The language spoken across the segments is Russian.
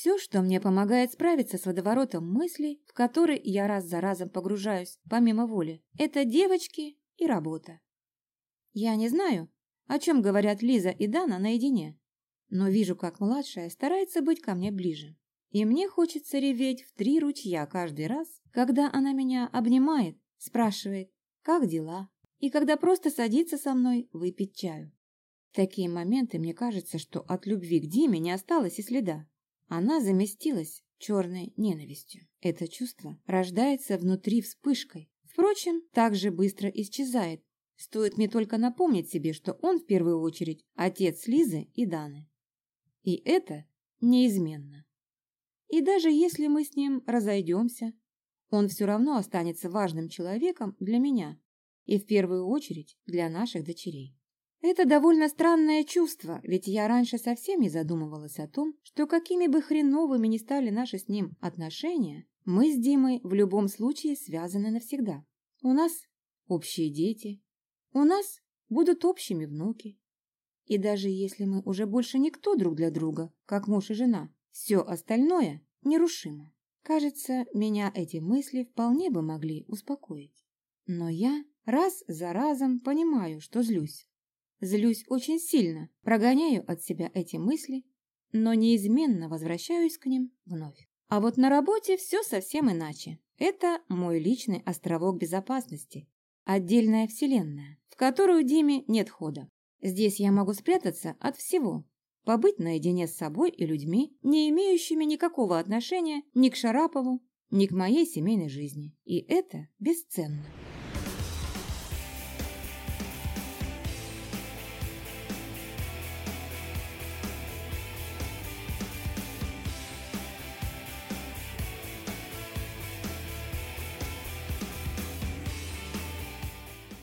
Все, что мне помогает справиться с водоворотом мыслей, в который я раз за разом погружаюсь, помимо воли, это девочки и работа. Я не знаю, о чем говорят Лиза и Дана наедине, но вижу, как младшая старается быть ко мне ближе. И мне хочется реветь в три ручья каждый раз, когда она меня обнимает, спрашивает, как дела, и когда просто садится со мной выпить чаю. В такие моменты мне кажется, что от любви к Диме не осталось и следа. Она заместилась черной ненавистью. Это чувство рождается внутри вспышкой. Впрочем, так же быстро исчезает. Стоит мне только напомнить себе, что он в первую очередь отец Лизы и Даны. И это неизменно. И даже если мы с ним разойдемся, он все равно останется важным человеком для меня и в первую очередь для наших дочерей. Это довольно странное чувство, ведь я раньше совсем не задумывалась о том, что какими бы хреновыми ни стали наши с ним отношения, мы с Димой в любом случае связаны навсегда. У нас общие дети, у нас будут общими внуки. И даже если мы уже больше никто друг для друга, как муж и жена, все остальное нерушимо. Кажется, меня эти мысли вполне бы могли успокоить. Но я раз за разом понимаю, что злюсь. Злюсь очень сильно, прогоняю от себя эти мысли, но неизменно возвращаюсь к ним вновь. А вот на работе все совсем иначе. Это мой личный островок безопасности, отдельная вселенная, в которую Диме нет хода. Здесь я могу спрятаться от всего, побыть наедине с собой и людьми, не имеющими никакого отношения ни к Шарапову, ни к моей семейной жизни. И это бесценно.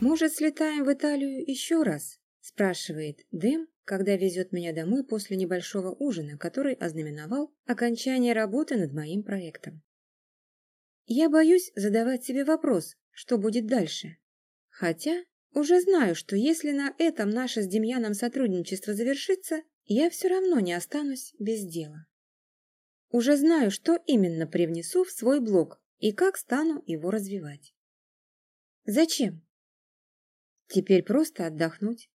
«Может, слетаем в Италию еще раз?» – спрашивает Дэм, когда везет меня домой после небольшого ужина, который ознаменовал окончание работы над моим проектом. Я боюсь задавать себе вопрос, что будет дальше. Хотя уже знаю, что если на этом наше с Демьяном сотрудничество завершится, я все равно не останусь без дела. Уже знаю, что именно привнесу в свой блог и как стану его развивать. Зачем? Теперь просто отдохнуть.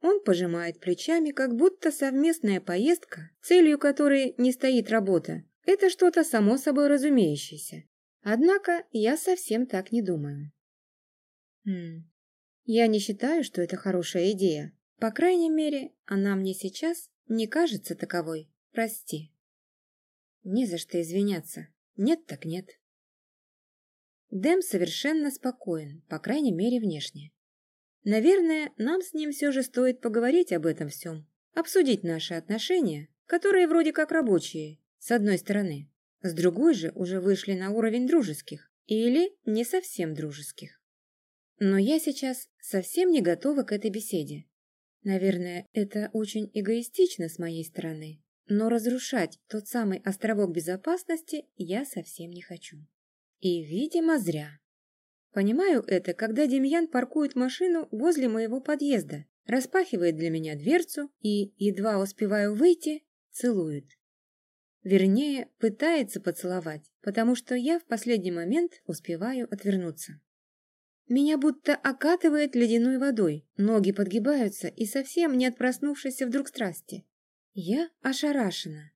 Он пожимает плечами, как будто совместная поездка, целью которой не стоит работа, это что-то само собой разумеющееся. Однако я совсем так не думаю. Хм, я не считаю, что это хорошая идея. По крайней мере, она мне сейчас не кажется таковой. Прости. Не за что извиняться. Нет так нет. Дэм совершенно спокоен, по крайней мере, внешне. Наверное, нам с ним все же стоит поговорить об этом всем, обсудить наши отношения, которые вроде как рабочие, с одной стороны, с другой же уже вышли на уровень дружеских или не совсем дружеских. Но я сейчас совсем не готова к этой беседе. Наверное, это очень эгоистично с моей стороны, но разрушать тот самый островок безопасности я совсем не хочу. И, видимо, зря. Понимаю это, когда Демьян паркует машину возле моего подъезда, распахивает для меня дверцу и, едва успеваю выйти, целует. Вернее, пытается поцеловать, потому что я в последний момент успеваю отвернуться. Меня будто окатывает ледяной водой, ноги подгибаются и совсем не от проснувшейся вдруг страсти. Я ошарашена.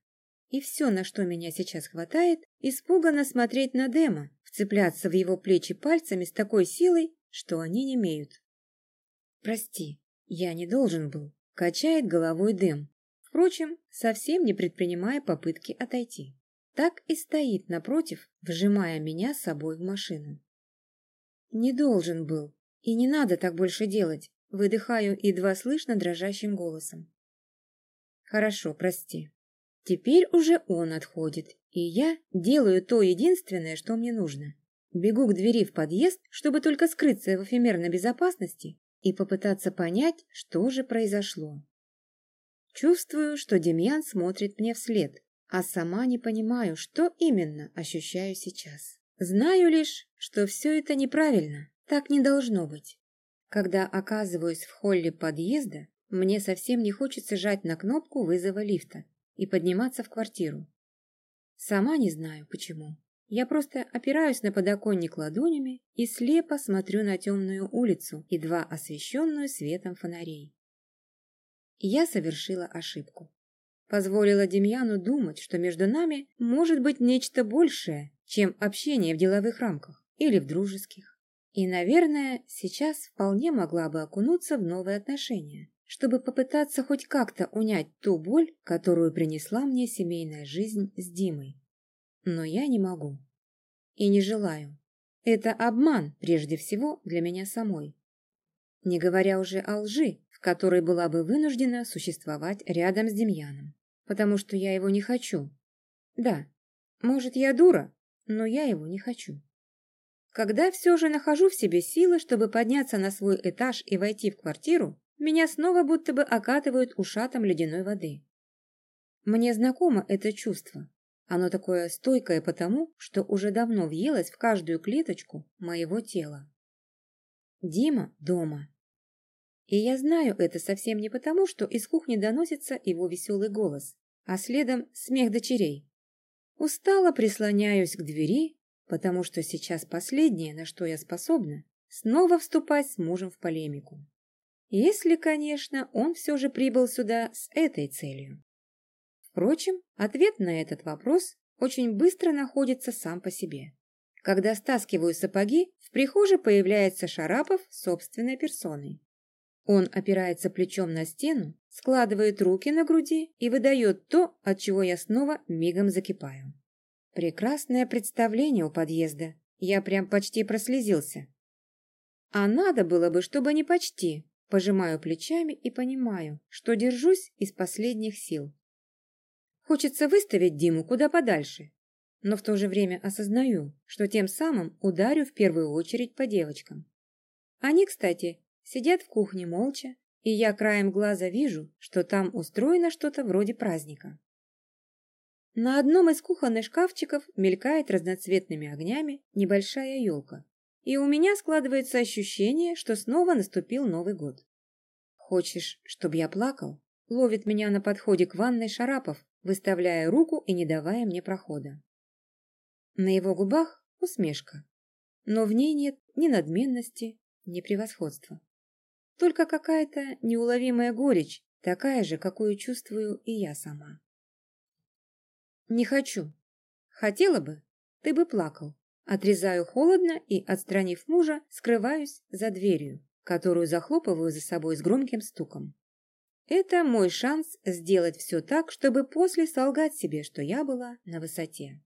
И все, на что меня сейчас хватает, испуганно смотреть на Дема, вцепляться в его плечи пальцами с такой силой, что они не имеют. «Прости, я не должен был», — качает головой Дэм, впрочем, совсем не предпринимая попытки отойти. Так и стоит напротив, вжимая меня с собой в машину. «Не должен был, и не надо так больше делать», — выдыхаю едва слышно дрожащим голосом. «Хорошо, прости». Теперь уже он отходит, и я делаю то единственное, что мне нужно. Бегу к двери в подъезд, чтобы только скрыться в эфемерной безопасности и попытаться понять, что же произошло. Чувствую, что Демьян смотрит мне вслед, а сама не понимаю, что именно ощущаю сейчас. Знаю лишь, что все это неправильно, так не должно быть. Когда оказываюсь в холле подъезда, мне совсем не хочется жать на кнопку вызова лифта и подниматься в квартиру. Сама не знаю, почему. Я просто опираюсь на подоконник ладонями и слепо смотрю на темную улицу, едва освещенную светом фонарей. Я совершила ошибку. Позволила Демьяну думать, что между нами может быть нечто большее, чем общение в деловых рамках или в дружеских. И, наверное, сейчас вполне могла бы окунуться в новые отношения, чтобы попытаться хоть как-то унять ту боль, которую принесла мне семейная жизнь с Димой. Но я не могу. И не желаю. Это обман, прежде всего, для меня самой. Не говоря уже о лжи, в которой была бы вынуждена существовать рядом с Демьяном. Потому что я его не хочу. Да, может, я дура, но я его не хочу. Когда все же нахожу в себе силы, чтобы подняться на свой этаж и войти в квартиру, меня снова будто бы окатывают ушатом ледяной воды. Мне знакомо это чувство. Оно такое стойкое потому, что уже давно въелось в каждую клеточку моего тела. Дима дома. И я знаю это совсем не потому, что из кухни доносится его веселый голос, а следом смех дочерей. Устало прислоняюсь к двери, потому что сейчас последнее, на что я способна, снова вступать с мужем в полемику. Если, конечно, он все же прибыл сюда с этой целью. Впрочем, ответ на этот вопрос очень быстро находится сам по себе. Когда стаскиваю сапоги, в прихожей появляется Шарапов собственной персоной. Он опирается плечом на стену, складывает руки на груди и выдает то, от чего я снова мигом закипаю. Прекрасное представление у подъезда. Я прям почти прослезился. А надо было бы, чтобы не почти. Пожимаю плечами и понимаю, что держусь из последних сил. Хочется выставить Диму куда подальше, но в то же время осознаю, что тем самым ударю в первую очередь по девочкам. Они, кстати, сидят в кухне молча, и я краем глаза вижу, что там устроено что-то вроде праздника. На одном из кухонных шкафчиков мелькает разноцветными огнями небольшая елка, и у меня складывается ощущение, что снова наступил Новый год. «Хочешь, чтобы я плакал?» Ловит меня на подходе к ванной Шарапов, выставляя руку и не давая мне прохода. На его губах усмешка, но в ней нет ни надменности, ни превосходства. Только какая-то неуловимая горечь, такая же, какую чувствую и я сама. Не хочу. Хотела бы, ты бы плакал. Отрезаю холодно и, отстранив мужа, скрываюсь за дверью, которую захлопываю за собой с громким стуком. Это мой шанс сделать все так, чтобы после солгать себе, что я была на высоте.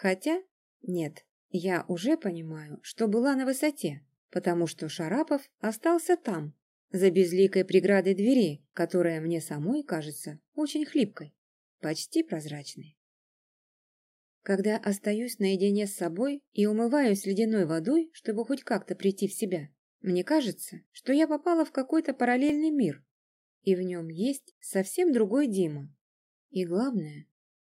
Хотя, нет, я уже понимаю, что была на высоте, потому что Шарапов остался там, за безликой преградой двери, которая мне самой кажется очень хлипкой, почти прозрачной. Когда остаюсь наедине с собой и умываюсь ледяной водой, чтобы хоть как-то прийти в себя, мне кажется, что я попала в какой-то параллельный мир, и в нем есть совсем другой Дима. И главное,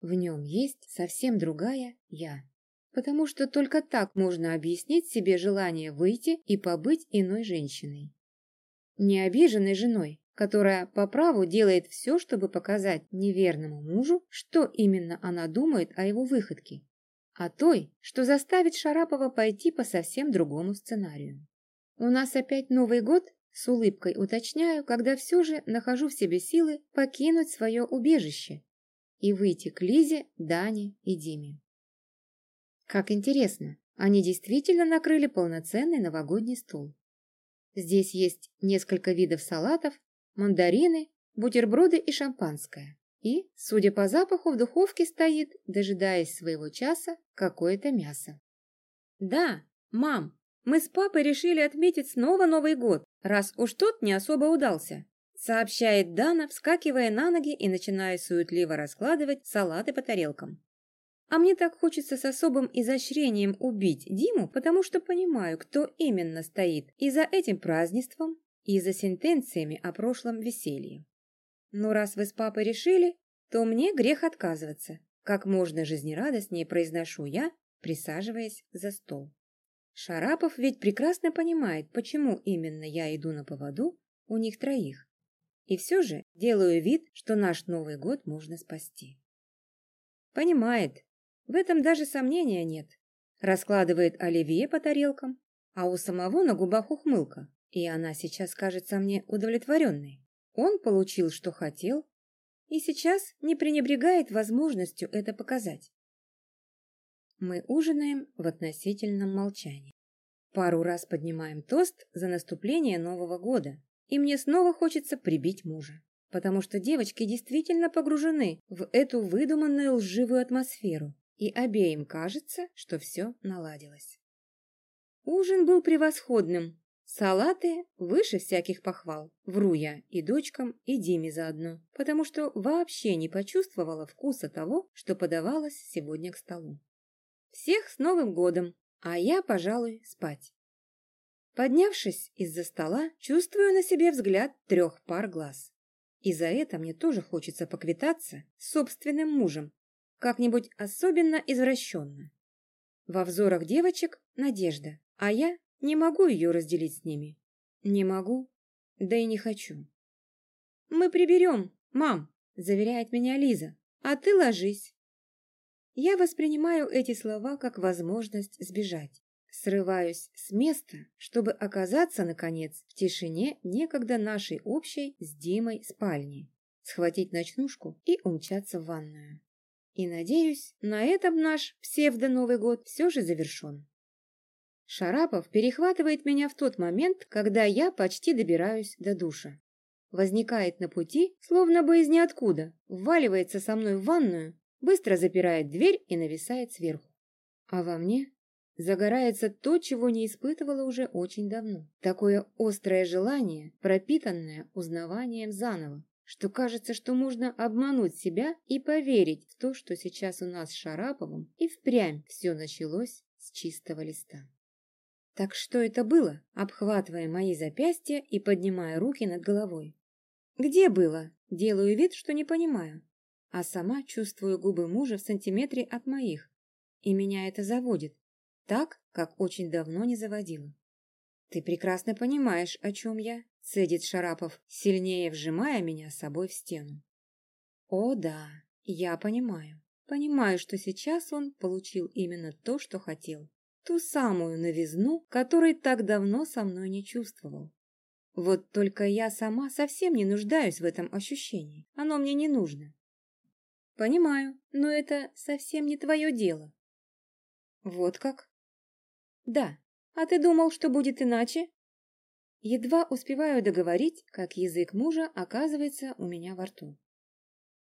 в нем есть совсем другая я потому что только так можно объяснить себе желание выйти и побыть иной женщиной. Не обиженной женой, которая по праву делает все, чтобы показать неверному мужу, что именно она думает о его выходке, а той, что заставит Шарапова пойти по совсем другому сценарию. У нас опять Новый год, с улыбкой уточняю, когда все же нахожу в себе силы покинуть свое убежище и выйти к Лизе, Дане и Диме. Как интересно, они действительно накрыли полноценный новогодний стол. Здесь есть несколько видов салатов, мандарины, бутерброды и шампанское. И, судя по запаху, в духовке стоит, дожидаясь своего часа, какое-то мясо. Да, мам, мы с папой решили отметить снова Новый год, раз уж тот не особо удался, сообщает Дана, вскакивая на ноги и начиная суетливо раскладывать салаты по тарелкам. А мне так хочется с особым изощрением убить Диму, потому что понимаю, кто именно стоит и за этим празднеством, и за сентенциями о прошлом веселье. Но раз вы с папой решили, то мне грех отказываться. Как можно жизнерадостнее произношу я, присаживаясь за стол. Шарапов ведь прекрасно понимает, почему именно я иду на поводу у них троих. И все же делаю вид, что наш Новый год можно спасти. Понимает. В этом даже сомнения нет. Раскладывает оливье по тарелкам, а у самого на губах ухмылка, и она сейчас кажется мне удовлетворенной. Он получил, что хотел, и сейчас не пренебрегает возможностью это показать. Мы ужинаем в относительном молчании. Пару раз поднимаем тост за наступление Нового года, и мне снова хочется прибить мужа, потому что девочки действительно погружены в эту выдуманную лживую атмосферу, и обеим кажется, что все наладилось. Ужин был превосходным. Салаты выше всяких похвал. Вру я и дочкам, и Диме заодно, потому что вообще не почувствовала вкуса того, что подавалось сегодня к столу. Всех с Новым годом, а я, пожалуй, спать. Поднявшись из-за стола, чувствую на себе взгляд трех пар глаз. И за это мне тоже хочется поквитаться с собственным мужем, как-нибудь особенно извращенно. Во взорах девочек надежда, а я не могу ее разделить с ними. Не могу, да и не хочу. «Мы приберем, мам», — заверяет меня Лиза, — «а ты ложись». Я воспринимаю эти слова как возможность сбежать. Срываюсь с места, чтобы оказаться, наконец, в тишине некогда нашей общей с Димой спальни, схватить ночнушку и умчаться в ванную. И, надеюсь, на этом наш псевдо-Новый год все же завершен. Шарапов перехватывает меня в тот момент, когда я почти добираюсь до душа. Возникает на пути, словно бы из ниоткуда, вваливается со мной в ванную быстро запирает дверь и нависает сверху. А во мне загорается то, чего не испытывала уже очень давно. Такое острое желание, пропитанное узнаванием заново, что кажется, что можно обмануть себя и поверить в то, что сейчас у нас с Шараповым и впрямь все началось с чистого листа. Так что это было, обхватывая мои запястья и поднимая руки над головой? Где было? Делаю вид, что не понимаю а сама чувствую губы мужа в сантиметре от моих, и меня это заводит, так, как очень давно не заводило. «Ты прекрасно понимаешь, о чем я», — цедит Шарапов, сильнее вжимая меня с собой в стену. «О да, я понимаю. Понимаю, что сейчас он получил именно то, что хотел. Ту самую новизну, которой так давно со мной не чувствовал. Вот только я сама совсем не нуждаюсь в этом ощущении. Оно мне не нужно. Понимаю, но это совсем не твое дело. Вот как? Да. А ты думал, что будет иначе? Едва успеваю договорить, как язык мужа оказывается у меня во рту.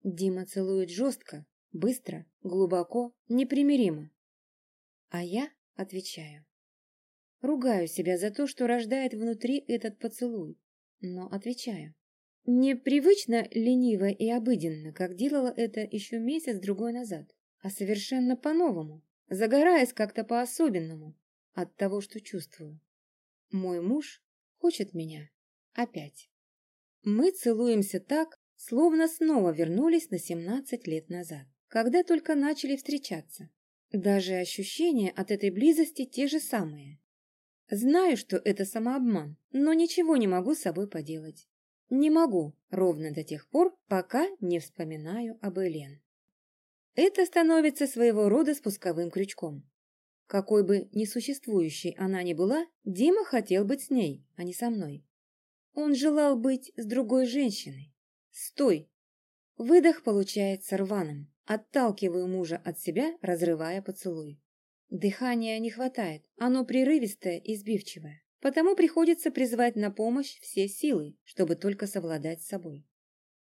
Дима целует жестко, быстро, глубоко, непримиримо. А я отвечаю. Ругаю себя за то, что рождает внутри этот поцелуй, но отвечаю. Непривычно лениво и обыденно, как делала это еще месяц-другой назад, а совершенно по-новому, загораясь как-то по-особенному от того, что чувствую. Мой муж хочет меня опять. Мы целуемся так, словно снова вернулись на 17 лет назад, когда только начали встречаться. Даже ощущения от этой близости те же самые. Знаю, что это самообман, но ничего не могу с собой поделать. Не могу ровно до тех пор, пока не вспоминаю об Элен. Это становится своего рода спусковым крючком. Какой бы несуществующей она ни была, Дима хотел быть с ней, а не со мной. Он желал быть с другой женщиной. Стой! Выдох получается рваным. Отталкиваю мужа от себя, разрывая поцелуй. Дыхания не хватает, оно прерывистое и сбивчивое. Потому приходится призвать на помощь все силы, чтобы только совладать с собой.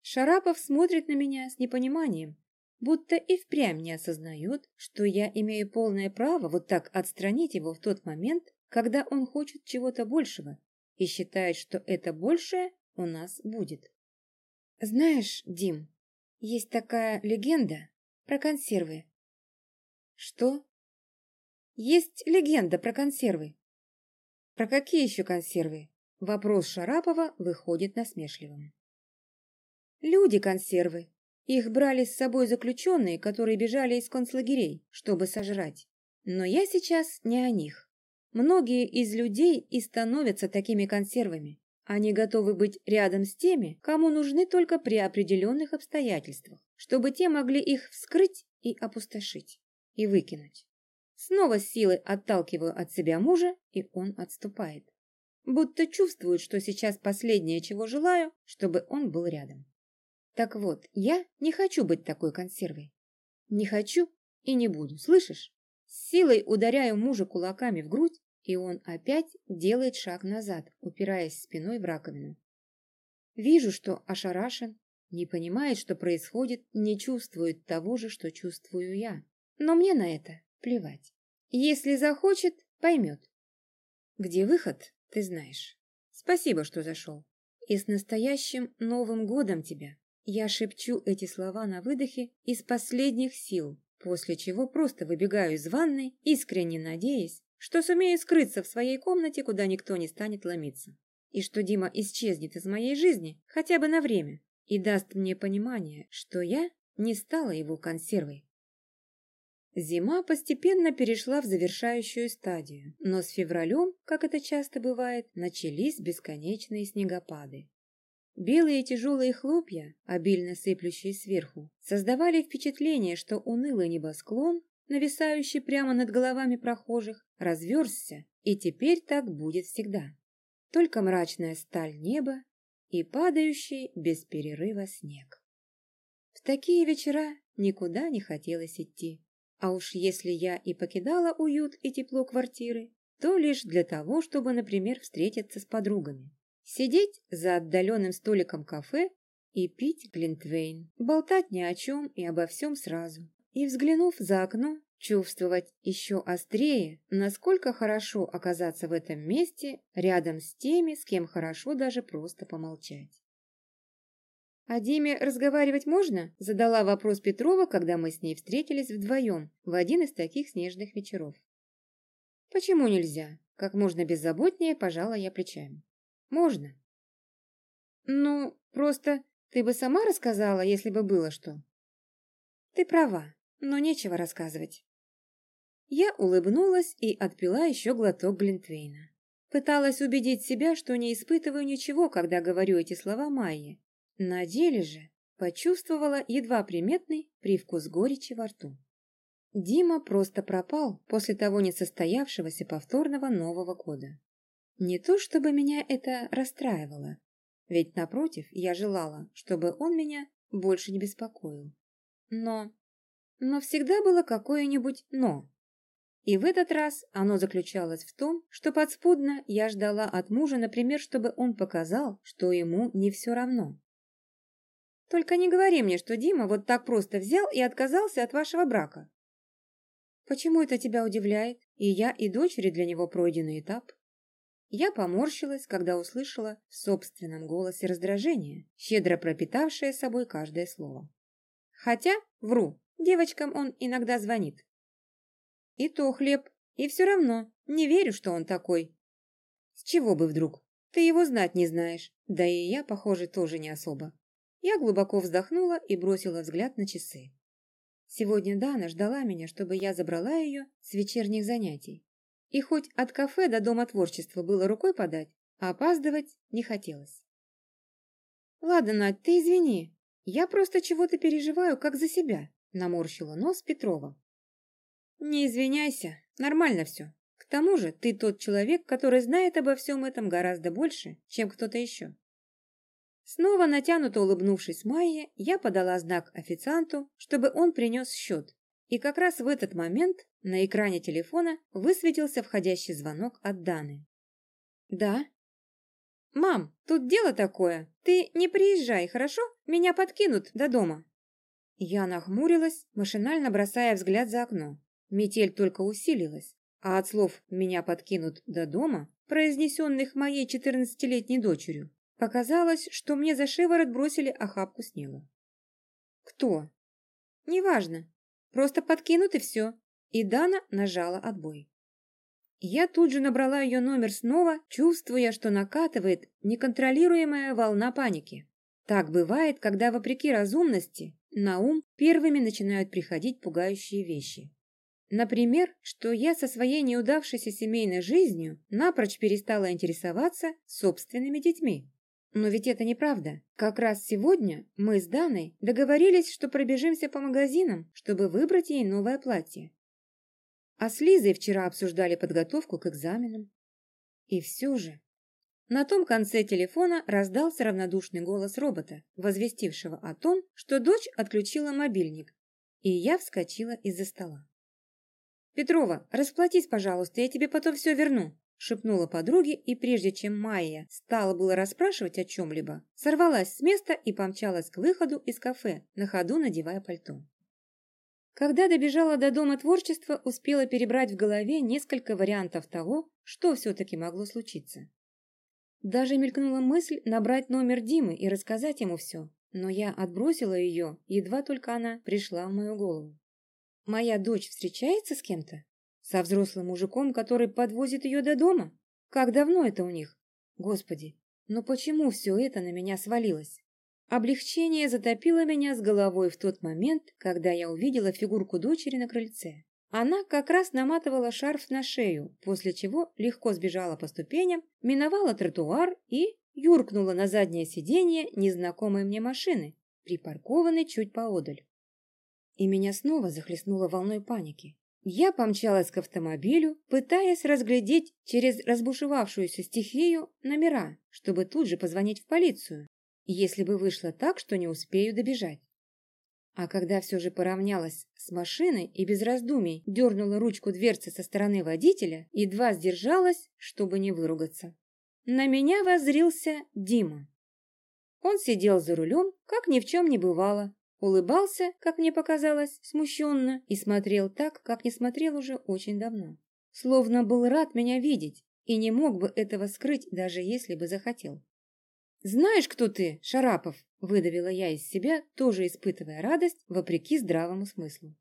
Шарапов смотрит на меня с непониманием, будто и впрямь не осознает, что я имею полное право вот так отстранить его в тот момент, когда он хочет чего-то большего и считает, что это большее у нас будет. Знаешь, Дим, есть такая легенда про консервы. Что? Есть легенда про консервы. Про какие еще консервы? Вопрос Шарапова выходит насмешливым. Люди консервы. Их брали с собой заключенные, которые бежали из концлагерей, чтобы сожрать. Но я сейчас не о них. Многие из людей и становятся такими консервами. Они готовы быть рядом с теми, кому нужны только при определенных обстоятельствах, чтобы те могли их вскрыть и опустошить, и выкинуть. Снова с силой отталкиваю от себя мужа, и он отступает. Будто чувствует, что сейчас последнее, чего желаю, чтобы он был рядом. Так вот, я не хочу быть такой консервой. Не хочу и не буду, слышишь? С силой ударяю мужа кулаками в грудь, и он опять делает шаг назад, упираясь спиной в раковину. Вижу, что ошарашен, не понимает, что происходит, не чувствует того же, что чувствую я. Но мне на это Плевать. Если захочет, поймет. Где выход, ты знаешь. Спасибо, что зашел. И с настоящим Новым годом тебя. Я шепчу эти слова на выдохе из последних сил, после чего просто выбегаю из ванной, искренне надеясь, что сумею скрыться в своей комнате, куда никто не станет ломиться. И что Дима исчезнет из моей жизни хотя бы на время и даст мне понимание, что я не стала его консервой. Зима постепенно перешла в завершающую стадию, но с февралем, как это часто бывает, начались бесконечные снегопады. Белые тяжелые хлопья, обильно сыплющие сверху, создавали впечатление, что унылый небосклон, нависающий прямо над головами прохожих, разверзся, и теперь так будет всегда. Только мрачная сталь неба и падающий без перерыва снег. В такие вечера никуда не хотелось идти. А уж если я и покидала уют и тепло квартиры, то лишь для того, чтобы, например, встретиться с подругами. Сидеть за отдаленным столиком кафе и пить глинтвейн, болтать ни о чем и обо всем сразу. И, взглянув за окно, чувствовать еще острее, насколько хорошо оказаться в этом месте рядом с теми, с кем хорошо даже просто помолчать. «О Диме разговаривать можно?» – задала вопрос Петрова, когда мы с ней встретились вдвоем в один из таких снежных вечеров. «Почему нельзя?» – как можно беззаботнее пожала я плечами. «Можно». «Ну, просто ты бы сама рассказала, если бы было что?» «Ты права, но нечего рассказывать». Я улыбнулась и отпила еще глоток Глинтвейна. Пыталась убедить себя, что не испытываю ничего, когда говорю эти слова Майе, на деле же почувствовала едва приметный привкус горечи во рту. Дима просто пропал после того несостоявшегося повторного Нового года. Не то чтобы меня это расстраивало, ведь, напротив, я желала, чтобы он меня больше не беспокоил. Но... Но всегда было какое-нибудь «но». И в этот раз оно заключалось в том, что подспудно я ждала от мужа, например, чтобы он показал, что ему не все равно. Только не говори мне, что Дима вот так просто взял и отказался от вашего брака. Почему это тебя удивляет? И я, и дочери для него пройденный этап. Я поморщилась, когда услышала в собственном голосе раздражение, щедро пропитавшее собой каждое слово. Хотя, вру, девочкам он иногда звонит. И то хлеб, и все равно не верю, что он такой. С чего бы вдруг? Ты его знать не знаешь, да и я, похоже, тоже не особо. Я глубоко вздохнула и бросила взгляд на часы. Сегодня Дана ждала меня, чтобы я забрала ее с вечерних занятий. И хоть от кафе до Дома творчества было рукой подать, а опаздывать не хотелось. «Ладно, Надь, ты извини. Я просто чего-то переживаю, как за себя», — наморщила нос Петрова. «Не извиняйся, нормально все. К тому же ты тот человек, который знает обо всем этом гораздо больше, чем кто-то еще. Снова натянуто улыбнувшись Майе, я подала знак официанту, чтобы он принес счет. И как раз в этот момент на экране телефона высветился входящий звонок от Даны. «Да?» «Мам, тут дело такое. Ты не приезжай, хорошо? Меня подкинут до дома». Я нахмурилась, машинально бросая взгляд за окно. Метель только усилилась, а от слов «меня подкинут до дома», произнесенных моей четырнадцатилетней дочерью, Показалось, что мне за шиворот бросили охапку снега. Кто? Неважно. Просто подкинут и все. И Дана нажала отбой. Я тут же набрала ее номер снова, чувствуя, что накатывает неконтролируемая волна паники. Так бывает, когда, вопреки разумности, на ум первыми начинают приходить пугающие вещи. Например, что я со своей неудавшейся семейной жизнью напрочь перестала интересоваться собственными детьми. Но ведь это неправда. Как раз сегодня мы с Даной договорились, что пробежимся по магазинам, чтобы выбрать ей новое платье. А с Лизой вчера обсуждали подготовку к экзаменам. И все же... На том конце телефона раздался равнодушный голос робота, возвестившего о том, что дочь отключила мобильник, и я вскочила из-за стола. «Петрова, расплатись, пожалуйста, я тебе потом все верну», шепнула подруге, и прежде чем Майя стала было расспрашивать о чем-либо, сорвалась с места и помчалась к выходу из кафе, на ходу надевая пальто. Когда добежала до Дома творчества, успела перебрать в голове несколько вариантов того, что все-таки могло случиться. Даже мелькнула мысль набрать номер Димы и рассказать ему все, но я отбросила ее, едва только она пришла в мою голову. Моя дочь встречается с кем-то? Со взрослым мужиком, который подвозит ее до дома? Как давно это у них? Господи, но почему все это на меня свалилось? Облегчение затопило меня с головой в тот момент, когда я увидела фигурку дочери на крыльце. Она как раз наматывала шарф на шею, после чего легко сбежала по ступеням, миновала тротуар и юркнула на заднее сиденье незнакомой мне машины, припаркованной чуть поодаль. И меня снова захлестнуло волной паники. Я помчалась к автомобилю, пытаясь разглядеть через разбушевавшуюся стихию номера, чтобы тут же позвонить в полицию, если бы вышло так, что не успею добежать. А когда все же поравнялась с машиной и без раздумий дернула ручку дверцы со стороны водителя, едва сдержалась, чтобы не выругаться. На меня воззрился Дима. Он сидел за рулем, как ни в чем не бывало, Улыбался, как мне показалось, смущенно и смотрел так, как не смотрел уже очень давно. Словно был рад меня видеть и не мог бы этого скрыть, даже если бы захотел. «Знаешь, кто ты, Шарапов?» – выдавила я из себя, тоже испытывая радость, вопреки здравому смыслу.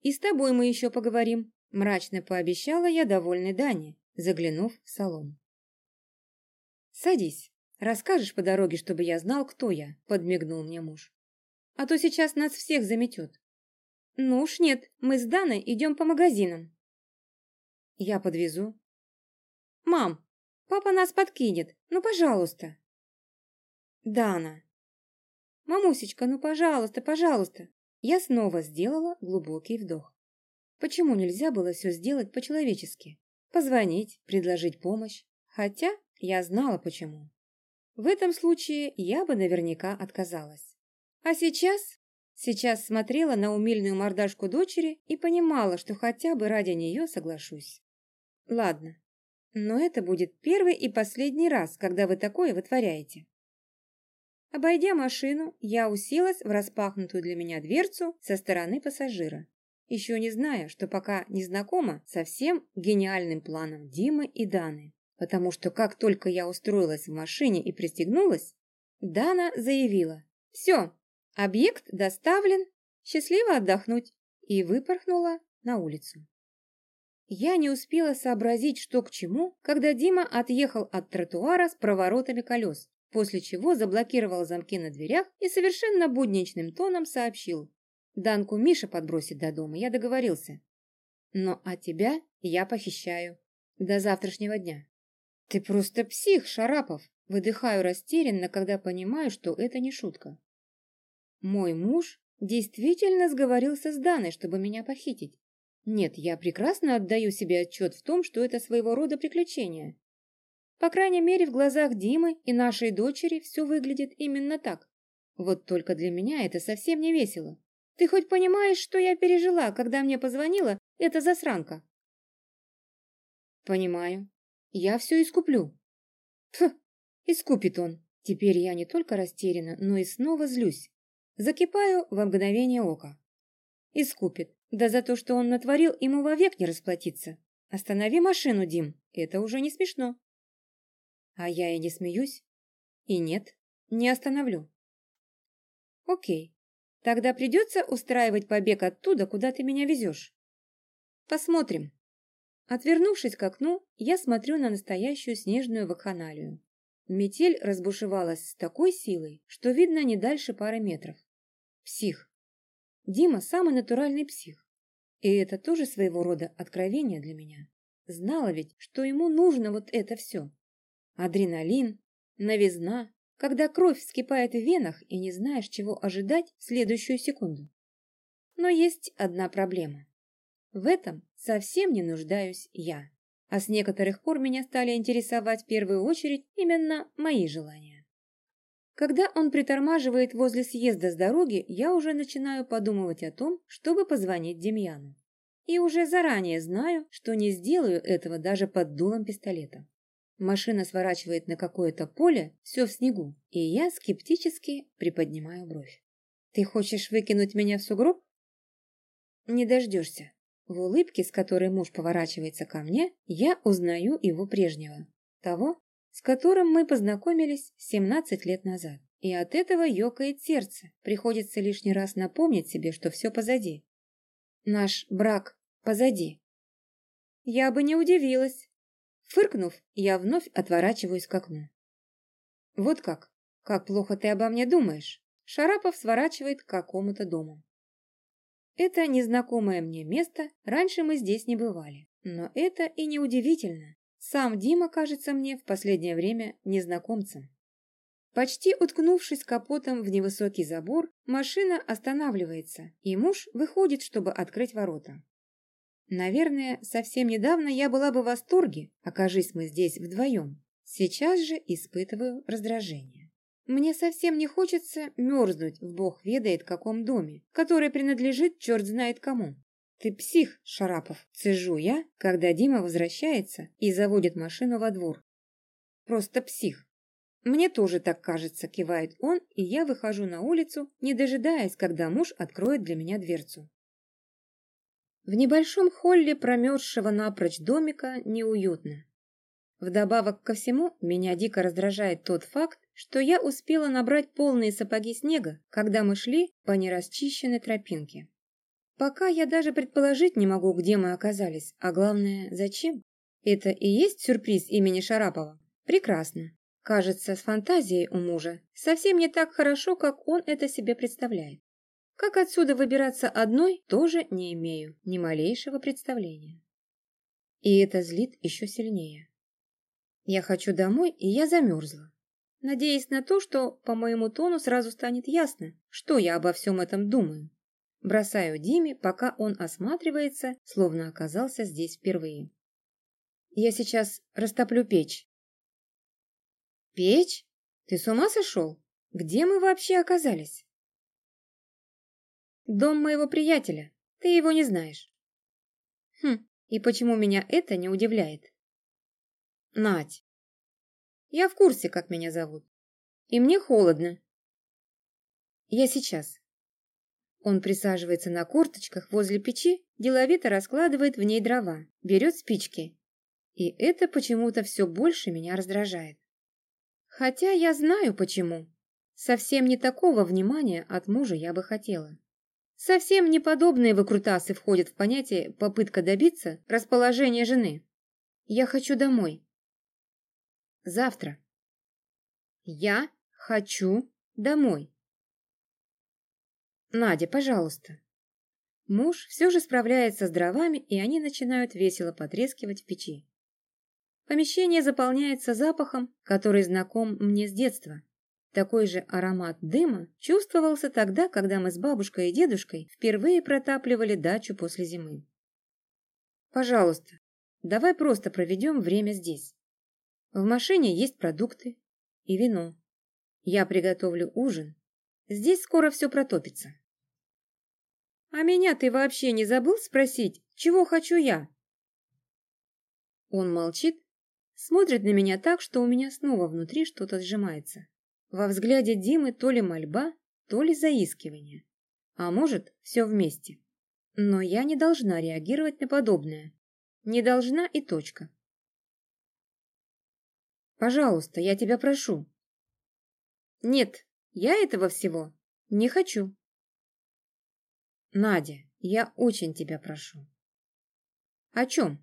«И с тобой мы еще поговорим», – мрачно пообещала я довольной Дане, заглянув в салон. «Садись. Расскажешь по дороге, чтобы я знал, кто я», – подмигнул мне муж а то сейчас нас всех заметет. Ну уж нет, мы с Даной идем по магазинам. Я подвезу. Мам, папа нас подкинет, ну пожалуйста. Дана. Мамусечка, ну пожалуйста, пожалуйста. Я снова сделала глубокий вдох. Почему нельзя было все сделать по-человечески? Позвонить, предложить помощь. Хотя я знала почему. В этом случае я бы наверняка отказалась. А сейчас? Сейчас смотрела на умильную мордашку дочери и понимала, что хотя бы ради нее соглашусь. Ладно, но это будет первый и последний раз, когда вы такое вытворяете. Обойдя машину, я уселась в распахнутую для меня дверцу со стороны пассажира, еще не зная, что пока не знакома со всем гениальным планом Димы и Даны. Потому что как только я устроилась в машине и пристегнулась, Дана заявила «Все, Объект доставлен, счастливо отдохнуть, и выпорхнула на улицу. Я не успела сообразить, что к чему, когда Дима отъехал от тротуара с проворотами колес, после чего заблокировал замки на дверях и совершенно будничным тоном сообщил. Данку Миша подбросит до дома, я договорился. Но от тебя я похищаю. До завтрашнего дня. Ты просто псих, Шарапов. Выдыхаю растерянно, когда понимаю, что это не шутка. Мой муж действительно сговорился с Даной, чтобы меня похитить. Нет, я прекрасно отдаю себе отчет в том, что это своего рода приключение. По крайней мере, в глазах Димы и нашей дочери все выглядит именно так. Вот только для меня это совсем не весело. Ты хоть понимаешь, что я пережила, когда мне позвонила эта засранка? Понимаю. Я все искуплю. Фу, искупит он. Теперь я не только растеряна, но и снова злюсь. Закипаю во мгновение ока. Искупит. Да за то, что он натворил, ему вовек не расплатиться. Останови машину, Дим, это уже не смешно. А я и не смеюсь. И нет, не остановлю. Окей, тогда придется устраивать побег оттуда, куда ты меня везешь. Посмотрим. Отвернувшись к окну, я смотрю на настоящую снежную вакханалию. Метель разбушевалась с такой силой, что видно не дальше пары метров. Псих. Дима самый натуральный псих. И это тоже своего рода откровение для меня. Знала ведь, что ему нужно вот это все. Адреналин, новизна, когда кровь вскипает в венах и не знаешь, чего ожидать в следующую секунду. Но есть одна проблема. В этом совсем не нуждаюсь я. А с некоторых пор меня стали интересовать в первую очередь именно мои желания. Когда он притормаживает возле съезда с дороги, я уже начинаю подумывать о том, чтобы позвонить Демьяну. И уже заранее знаю, что не сделаю этого даже под дулом пистолета. Машина сворачивает на какое-то поле, все в снегу, и я скептически приподнимаю бровь. «Ты хочешь выкинуть меня в сугроб?» «Не дождешься». В улыбке, с которой муж поворачивается ко мне, я узнаю его прежнего. Того, с которым мы познакомились 17 лет назад. И от этого ёкает сердце. Приходится лишний раз напомнить себе, что все позади. Наш брак позади. Я бы не удивилась, Фыркнув, я вновь отворачиваюсь к окну. Вот как? Как плохо ты обо мне думаешь? Шарапов сворачивает к какому-то дому. Это незнакомое мне место, раньше мы здесь не бывали. Но это и не удивительно. Сам Дима кажется мне в последнее время незнакомцем. Почти уткнувшись капотом в невысокий забор, машина останавливается, и муж выходит, чтобы открыть ворота. Наверное, совсем недавно я была бы в восторге, окажись мы здесь вдвоем. Сейчас же испытываю раздражение. Мне совсем не хочется мерзнуть в бог ведает каком доме, который принадлежит черт знает кому. Ты псих, Шарапов, цежу я, когда Дима возвращается и заводит машину во двор. Просто псих. Мне тоже так кажется, кивает он, и я выхожу на улицу, не дожидаясь, когда муж откроет для меня дверцу. В небольшом холле промерзшего напрочь домика неуютно. Вдобавок ко всему, меня дико раздражает тот факт, что я успела набрать полные сапоги снега, когда мы шли по нерасчищенной тропинке. Пока я даже предположить не могу, где мы оказались, а главное, зачем. Это и есть сюрприз имени Шарапова? Прекрасно. Кажется, с фантазией у мужа совсем не так хорошо, как он это себе представляет. Как отсюда выбираться одной, тоже не имею ни малейшего представления. И это злит еще сильнее. Я хочу домой, и я замерзла. Надеясь на то, что по моему тону сразу станет ясно, что я обо всем этом думаю. Бросаю Диме, пока он осматривается, словно оказался здесь впервые. Я сейчас растоплю печь. Печь? Ты с ума сошел? Где мы вообще оказались? Дом моего приятеля. Ты его не знаешь. Хм, и почему меня это не удивляет? Надь. Я в курсе, как меня зовут. И мне холодно. Я сейчас. Он присаживается на корточках возле печи, деловито раскладывает в ней дрова, берет спички. И это почему-то все больше меня раздражает. Хотя я знаю почему. Совсем не такого внимания от мужа я бы хотела. Совсем неподобные выкрутасы входят в понятие попытка добиться расположения жены. Я хочу домой. Завтра. Я хочу домой. Надя, пожалуйста. Муж все же справляется с дровами, и они начинают весело потрескивать в печи. Помещение заполняется запахом, который знаком мне с детства. Такой же аромат дыма чувствовался тогда, когда мы с бабушкой и дедушкой впервые протапливали дачу после зимы. Пожалуйста, давай просто проведем время здесь. В машине есть продукты и вино. Я приготовлю ужин. Здесь скоро все протопится. А меня ты вообще не забыл спросить, чего хочу я? Он молчит, смотрит на меня так, что у меня снова внутри что-то сжимается. Во взгляде Димы то ли мольба, то ли заискивание. А может, все вместе. Но я не должна реагировать на подобное. Не должна и точка. Пожалуйста, я тебя прошу. Нет, я этого всего не хочу. Надя, я очень тебя прошу. О чем?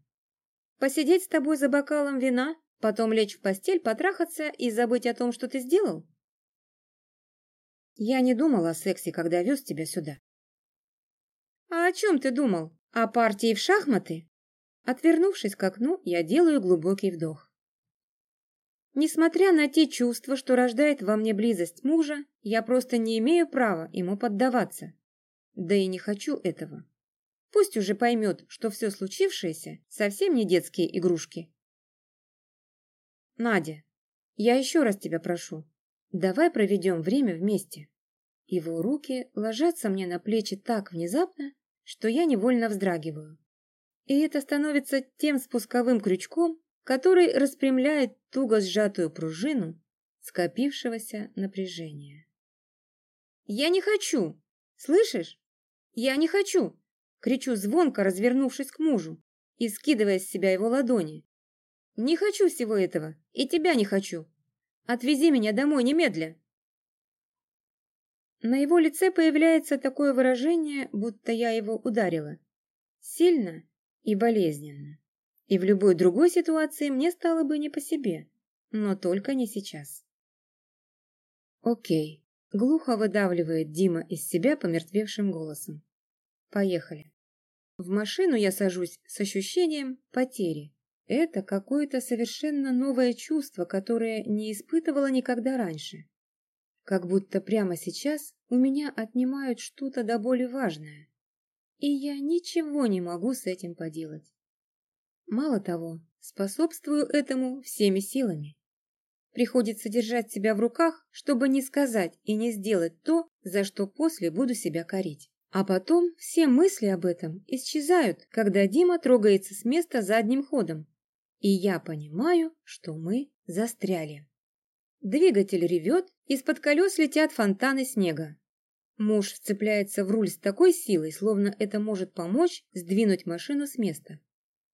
Посидеть с тобой за бокалом вина, потом лечь в постель, потрахаться и забыть о том, что ты сделал? Я не думал о сексе, когда вез тебя сюда. А о чем ты думал? О партии в шахматы? Отвернувшись к окну, я делаю глубокий вдох. Несмотря на те чувства, что рождает во мне близость мужа, я просто не имею права ему поддаваться. Да и не хочу этого. Пусть уже поймет, что все случившееся совсем не детские игрушки. Надя, я еще раз тебя прошу, давай проведем время вместе. Его руки ложатся мне на плечи так внезапно, что я невольно вздрагиваю. И это становится тем спусковым крючком, который распрямляет туго сжатую пружину скопившегося напряжения. «Я не хочу! Слышишь? Я не хочу!» Кричу звонко, развернувшись к мужу и скидывая с себя его ладони. «Не хочу всего этого, и тебя не хочу! Отвези меня домой немедля!» На его лице появляется такое выражение, будто я его ударила. Сильно и болезненно. И в любой другой ситуации мне стало бы не по себе, но только не сейчас. Окей, глухо выдавливает Дима из себя помертвевшим голосом. Поехали. В машину я сажусь с ощущением потери. Это какое-то совершенно новое чувство, которое не испытывала никогда раньше. Как будто прямо сейчас у меня отнимают что-то до боли важное. И я ничего не могу с этим поделать. Мало того, способствую этому всеми силами. Приходится держать себя в руках, чтобы не сказать и не сделать то, за что после буду себя корить. А потом все мысли об этом исчезают, когда Дима трогается с места задним ходом. И я понимаю, что мы застряли. Двигатель ревет, из-под колес летят фонтаны снега. Муж вцепляется в руль с такой силой, словно это может помочь сдвинуть машину с места.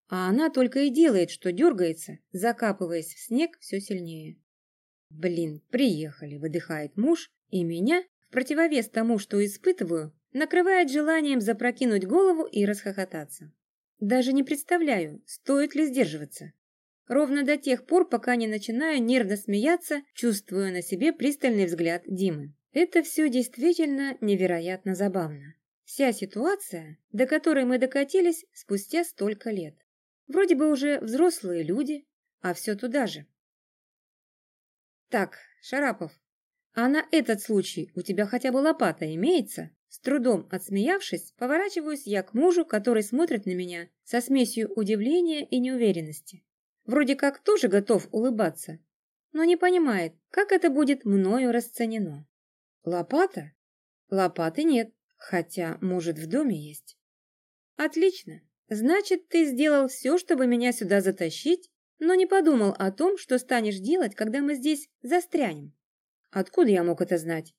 А она только и делает, что дергается, закапываясь в снег все сильнее. «Блин, приехали», — выдыхает муж, и меня, в противовес тому, что испытываю, накрывает желанием запрокинуть голову и расхохотаться. Даже не представляю, стоит ли сдерживаться. Ровно до тех пор, пока не начинаю нервно смеяться, чувствуя на себе пристальный взгляд Димы. Это все действительно невероятно забавно. Вся ситуация, до которой мы докатились спустя столько лет. Вроде бы уже взрослые люди, а все туда же. Так, Шарапов, а на этот случай у тебя хотя бы лопата имеется? С трудом отсмеявшись, поворачиваюсь я к мужу, который смотрит на меня со смесью удивления и неуверенности. Вроде как тоже готов улыбаться, но не понимает, как это будет мною расценено. Лопата? Лопаты нет, хотя, может, в доме есть. Отлично. Значит, ты сделал все, чтобы меня сюда затащить, но не подумал о том, что станешь делать, когда мы здесь застрянем. Откуда я мог это знать?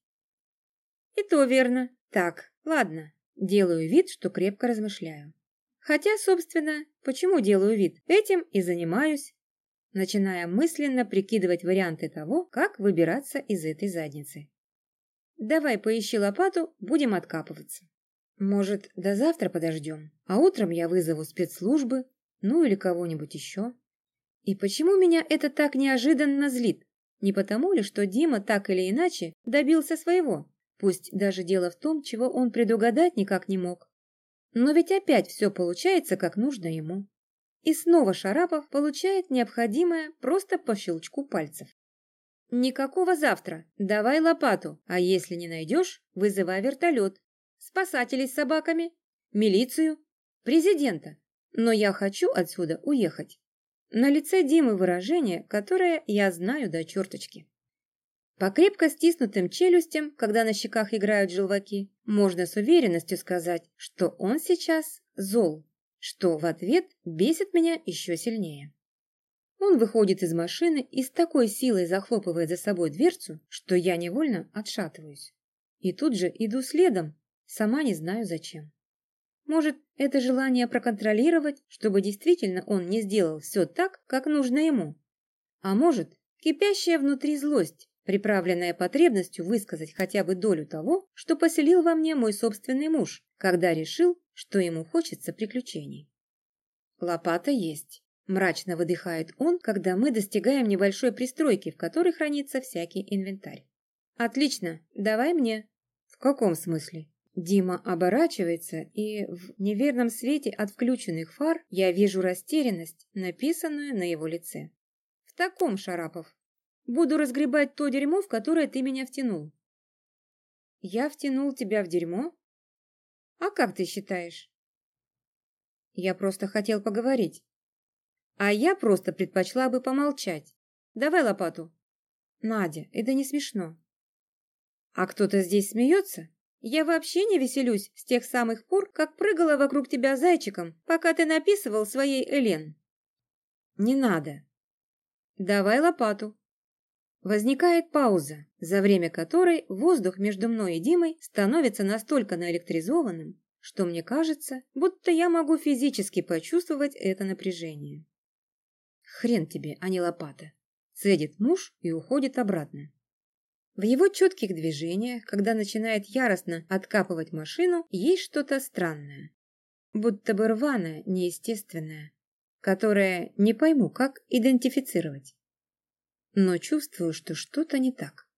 И то верно. Так, ладно. Делаю вид, что крепко размышляю. Хотя, собственно, почему делаю вид? Этим и занимаюсь, начиная мысленно прикидывать варианты того, как выбираться из этой задницы. Давай поищи лопату, будем откапываться. Может, до завтра подождем, а утром я вызову спецслужбы, ну или кого-нибудь еще. И почему меня это так неожиданно злит? Не потому ли, что Дима так или иначе добился своего? Пусть даже дело в том, чего он предугадать никак не мог. Но ведь опять все получается, как нужно ему. И снова Шарапов получает необходимое просто по щелчку пальцев. Никакого завтра. Давай лопату, а если не найдешь, вызывай вертолет спасателей с собаками, милицию, президента. Но я хочу отсюда уехать. На лице Димы выражение, которое я знаю до черточки. По крепко стиснутым челюстям, когда на щеках играют желваки, можно с уверенностью сказать, что он сейчас зол, что в ответ бесит меня еще сильнее. Он выходит из машины и с такой силой захлопывает за собой дверцу, что я невольно отшатываюсь. И тут же иду следом, Сама не знаю зачем. Может, это желание проконтролировать, чтобы действительно он не сделал все так, как нужно ему. А может, кипящая внутри злость, приправленная потребностью высказать хотя бы долю того, что поселил во мне мой собственный муж, когда решил, что ему хочется приключений. Лопата есть. Мрачно выдыхает он, когда мы достигаем небольшой пристройки, в которой хранится всякий инвентарь. Отлично, давай мне. В каком смысле? Дима оборачивается, и в неверном свете от включенных фар я вижу растерянность, написанную на его лице. В таком, Шарапов, буду разгребать то дерьмо, в которое ты меня втянул. Я втянул тебя в дерьмо? А как ты считаешь? Я просто хотел поговорить. А я просто предпочла бы помолчать. Давай лопату. Надя, это не смешно. А кто-то здесь смеется? Я вообще не веселюсь с тех самых пор, как прыгала вокруг тебя зайчиком, пока ты написывал своей Элен. Не надо. Давай лопату. Возникает пауза, за время которой воздух между мной и Димой становится настолько наэлектризованным, что мне кажется, будто я могу физически почувствовать это напряжение. Хрен тебе, а не лопата. Цедит муж и уходит обратно. В его четких движениях, когда начинает яростно откапывать машину, есть что-то странное. Будто бы рваное, неестественное, которое не пойму, как идентифицировать. Но чувствую, что что-то не так.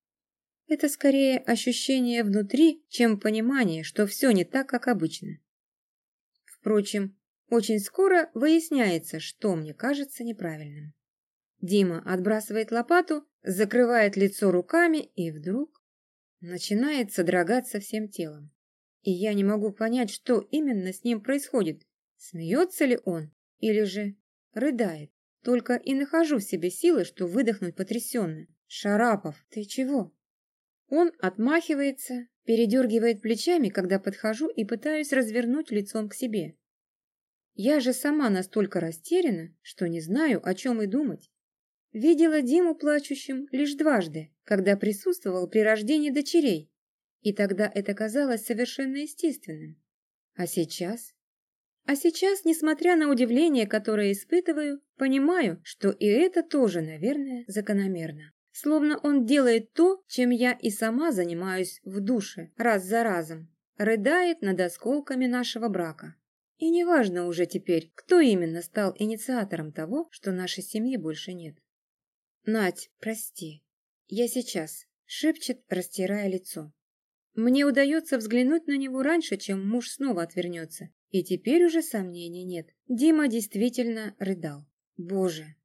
Это скорее ощущение внутри, чем понимание, что все не так, как обычно. Впрочем, очень скоро выясняется, что мне кажется неправильным. Дима отбрасывает лопату, закрывает лицо руками и вдруг начинает содрогаться всем телом. И я не могу понять, что именно с ним происходит. Смеется ли он или же рыдает. Только и нахожу в себе силы, что выдохнуть потрясенно. «Шарапов, ты чего?» Он отмахивается, передергивает плечами, когда подхожу и пытаюсь развернуть лицом к себе. Я же сама настолько растеряна, что не знаю, о чем и думать. Видела Диму плачущим лишь дважды, когда присутствовал при рождении дочерей, и тогда это казалось совершенно естественным. А сейчас? А сейчас, несмотря на удивление, которое испытываю, понимаю, что и это тоже, наверное, закономерно. Словно он делает то, чем я и сама занимаюсь в душе, раз за разом. Рыдает над осколками нашего брака. И неважно уже теперь, кто именно стал инициатором того, что нашей семьи больше нет. «Надь, прости. Я сейчас», — шепчет, растирая лицо. Мне удается взглянуть на него раньше, чем муж снова отвернется. И теперь уже сомнений нет. Дима действительно рыдал. Боже,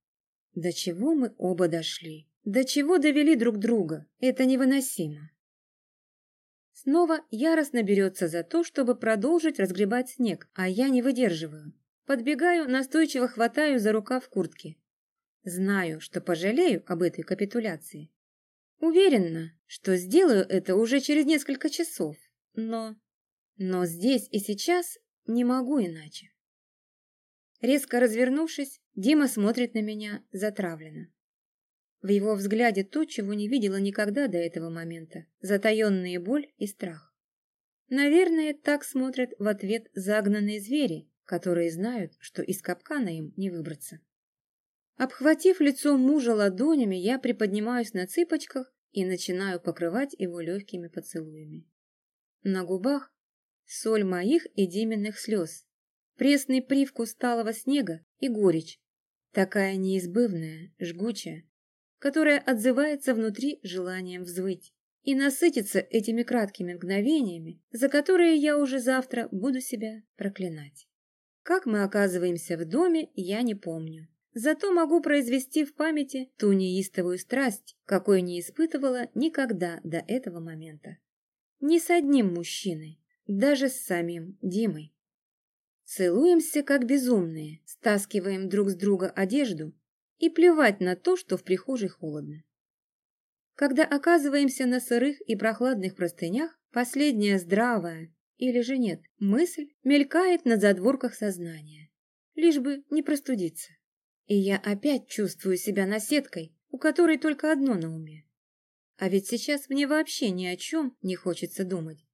до чего мы оба дошли? До чего довели друг друга? Это невыносимо. Снова яростно берется за то, чтобы продолжить разгребать снег, а я не выдерживаю. Подбегаю, настойчиво хватаю за рукав куртки. Знаю, что пожалею об этой капитуляции. Уверена, что сделаю это уже через несколько часов, но... Но здесь и сейчас не могу иначе. Резко развернувшись, Дима смотрит на меня затравленно. В его взгляде то, чего не видела никогда до этого момента – затаенные боль и страх. Наверное, так смотрят в ответ загнанные звери, которые знают, что из капкана им не выбраться. Обхватив лицо мужа ладонями, я приподнимаюсь на цыпочках и начинаю покрывать его легкими поцелуями. На губах соль моих и Диминых слез, пресный привкус талого снега и горечь, такая неизбывная, жгучая, которая отзывается внутри желанием взвыть и насытиться этими краткими мгновениями, за которые я уже завтра буду себя проклинать. Как мы оказываемся в доме, я не помню. Зато могу произвести в памяти ту неистовую страсть, какой не испытывала никогда до этого момента. Ни с одним мужчиной, даже с самим Димой. Целуемся как безумные, стаскиваем друг с друга одежду и плевать на то, что в прихожей холодно. Когда оказываемся на сырых и прохладных простынях, последняя здравая, или же нет, мысль мелькает на задворках сознания, лишь бы не простудиться. И я опять чувствую себя наседкой, у которой только одно на уме. А ведь сейчас мне вообще ни о чем не хочется думать.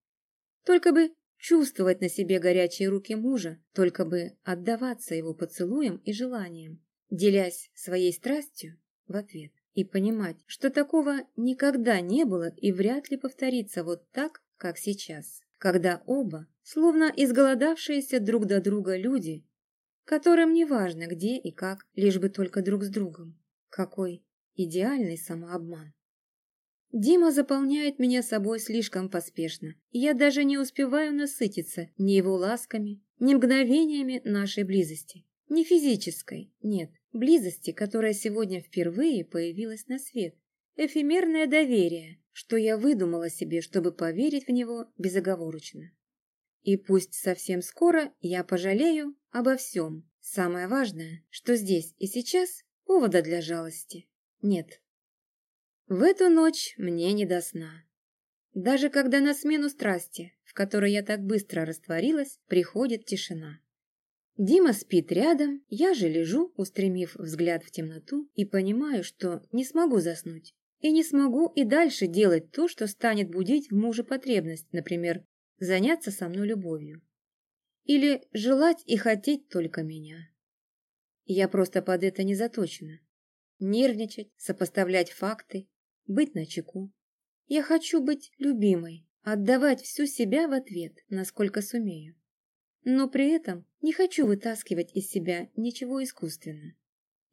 Только бы чувствовать на себе горячие руки мужа, только бы отдаваться его поцелуям и желаниям, делясь своей страстью в ответ и понимать, что такого никогда не было и вряд ли повторится вот так, как сейчас, когда оба, словно изголодавшиеся друг до друга люди, которым не важно где и как, лишь бы только друг с другом. Какой идеальный самообман. Дима заполняет меня собой слишком поспешно, я даже не успеваю насытиться ни его ласками, ни мгновениями нашей близости. Не физической, нет, близости, которая сегодня впервые появилась на свет эфемерное доверие, что я выдумала себе, чтобы поверить в него безоговорочно. И пусть совсем скоро я пожалею обо всем. Самое важное, что здесь и сейчас повода для жалости нет. В эту ночь мне не до сна. Даже когда на смену страсти, в которой я так быстро растворилась, приходит тишина. Дима спит рядом, я же лежу, устремив взгляд в темноту, и понимаю, что не смогу заснуть. И не смогу и дальше делать то, что станет будить в муже потребность, например, заняться со мной любовью. Или желать и хотеть только меня. Я просто под это не заточена. Нервничать, сопоставлять факты, быть начеку. Я хочу быть любимой, отдавать всю себя в ответ, насколько сумею. Но при этом не хочу вытаскивать из себя ничего искусственно.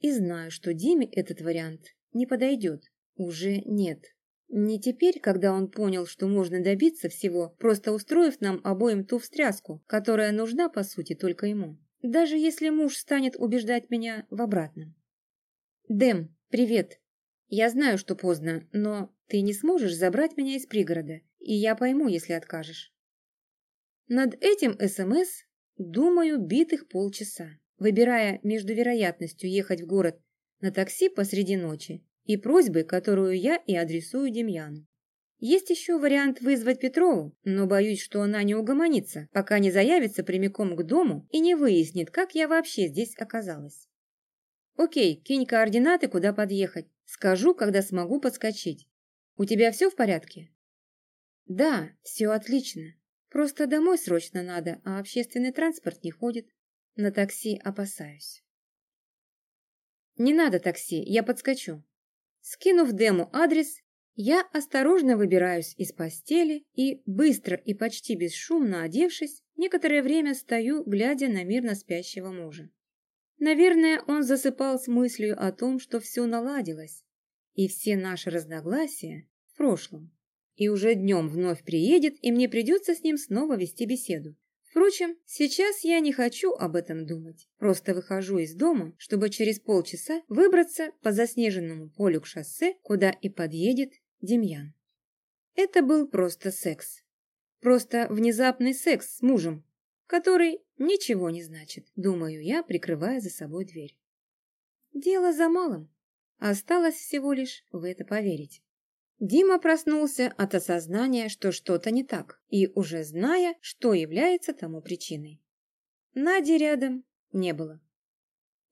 И знаю, что Диме этот вариант не подойдет. Уже нет. Не теперь, когда он понял, что можно добиться всего, просто устроив нам обоим ту встряску, которая нужна, по сути, только ему. Даже если муж станет убеждать меня в обратном. «Дэм, привет. Я знаю, что поздно, но ты не сможешь забрать меня из пригорода, и я пойму, если откажешь». Над этим СМС думаю битых полчаса, выбирая между вероятностью ехать в город на такси посреди ночи и просьбой, которую я и адресую Демьяну. Есть еще вариант вызвать Петрову, но боюсь, что она не угомонится, пока не заявится прямиком к дому и не выяснит, как я вообще здесь оказалась. Окей, кинь координаты, куда подъехать. Скажу, когда смогу подскочить. У тебя все в порядке? Да, все отлично. Просто домой срочно надо, а общественный транспорт не ходит. На такси опасаюсь. Не надо такси, я подскочу. Скинув Дему адрес, я осторожно выбираюсь из постели и, быстро и почти бесшумно одевшись, некоторое время стою, глядя на мирно спящего мужа. Наверное, он засыпал с мыслью о том, что все наладилось, и все наши разногласия в прошлом. И уже днем вновь приедет, и мне придется с ним снова вести беседу. Впрочем, сейчас я не хочу об этом думать. Просто выхожу из дома, чтобы через полчаса выбраться по заснеженному полю к шоссе, куда и подъедет Демьян. Это был просто секс. Просто внезапный секс с мужем, который ничего не значит, думаю я, прикрывая за собой дверь. Дело за малым. Осталось всего лишь в это поверить. Дима проснулся от осознания, что что-то не так, и уже зная, что является тому причиной. Нади рядом не было.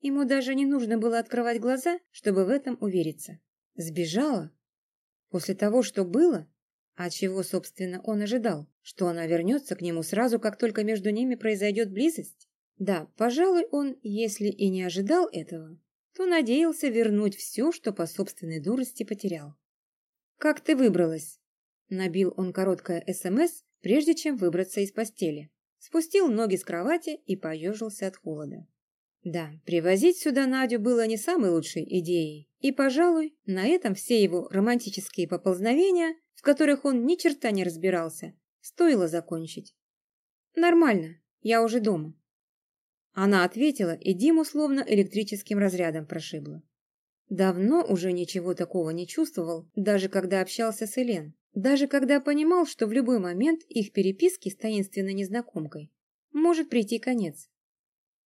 Ему даже не нужно было открывать глаза, чтобы в этом увериться. Сбежала? После того, что было? А чего, собственно, он ожидал? Что она вернется к нему сразу, как только между ними произойдет близость? Да, пожалуй, он, если и не ожидал этого, то надеялся вернуть все, что по собственной дурости потерял. «Как ты выбралась?» Набил он короткое СМС, прежде чем выбраться из постели. Спустил ноги с кровати и поежился от холода. Да, привозить сюда Надю было не самой лучшей идеей. И, пожалуй, на этом все его романтические поползновения, которых он ни черта не разбирался, стоило закончить. «Нормально, я уже дома». Она ответила, и Диму словно электрическим разрядом прошибло. Давно уже ничего такого не чувствовал, даже когда общался с Элен. Даже когда понимал, что в любой момент их переписки с таинственной незнакомкой может прийти конец.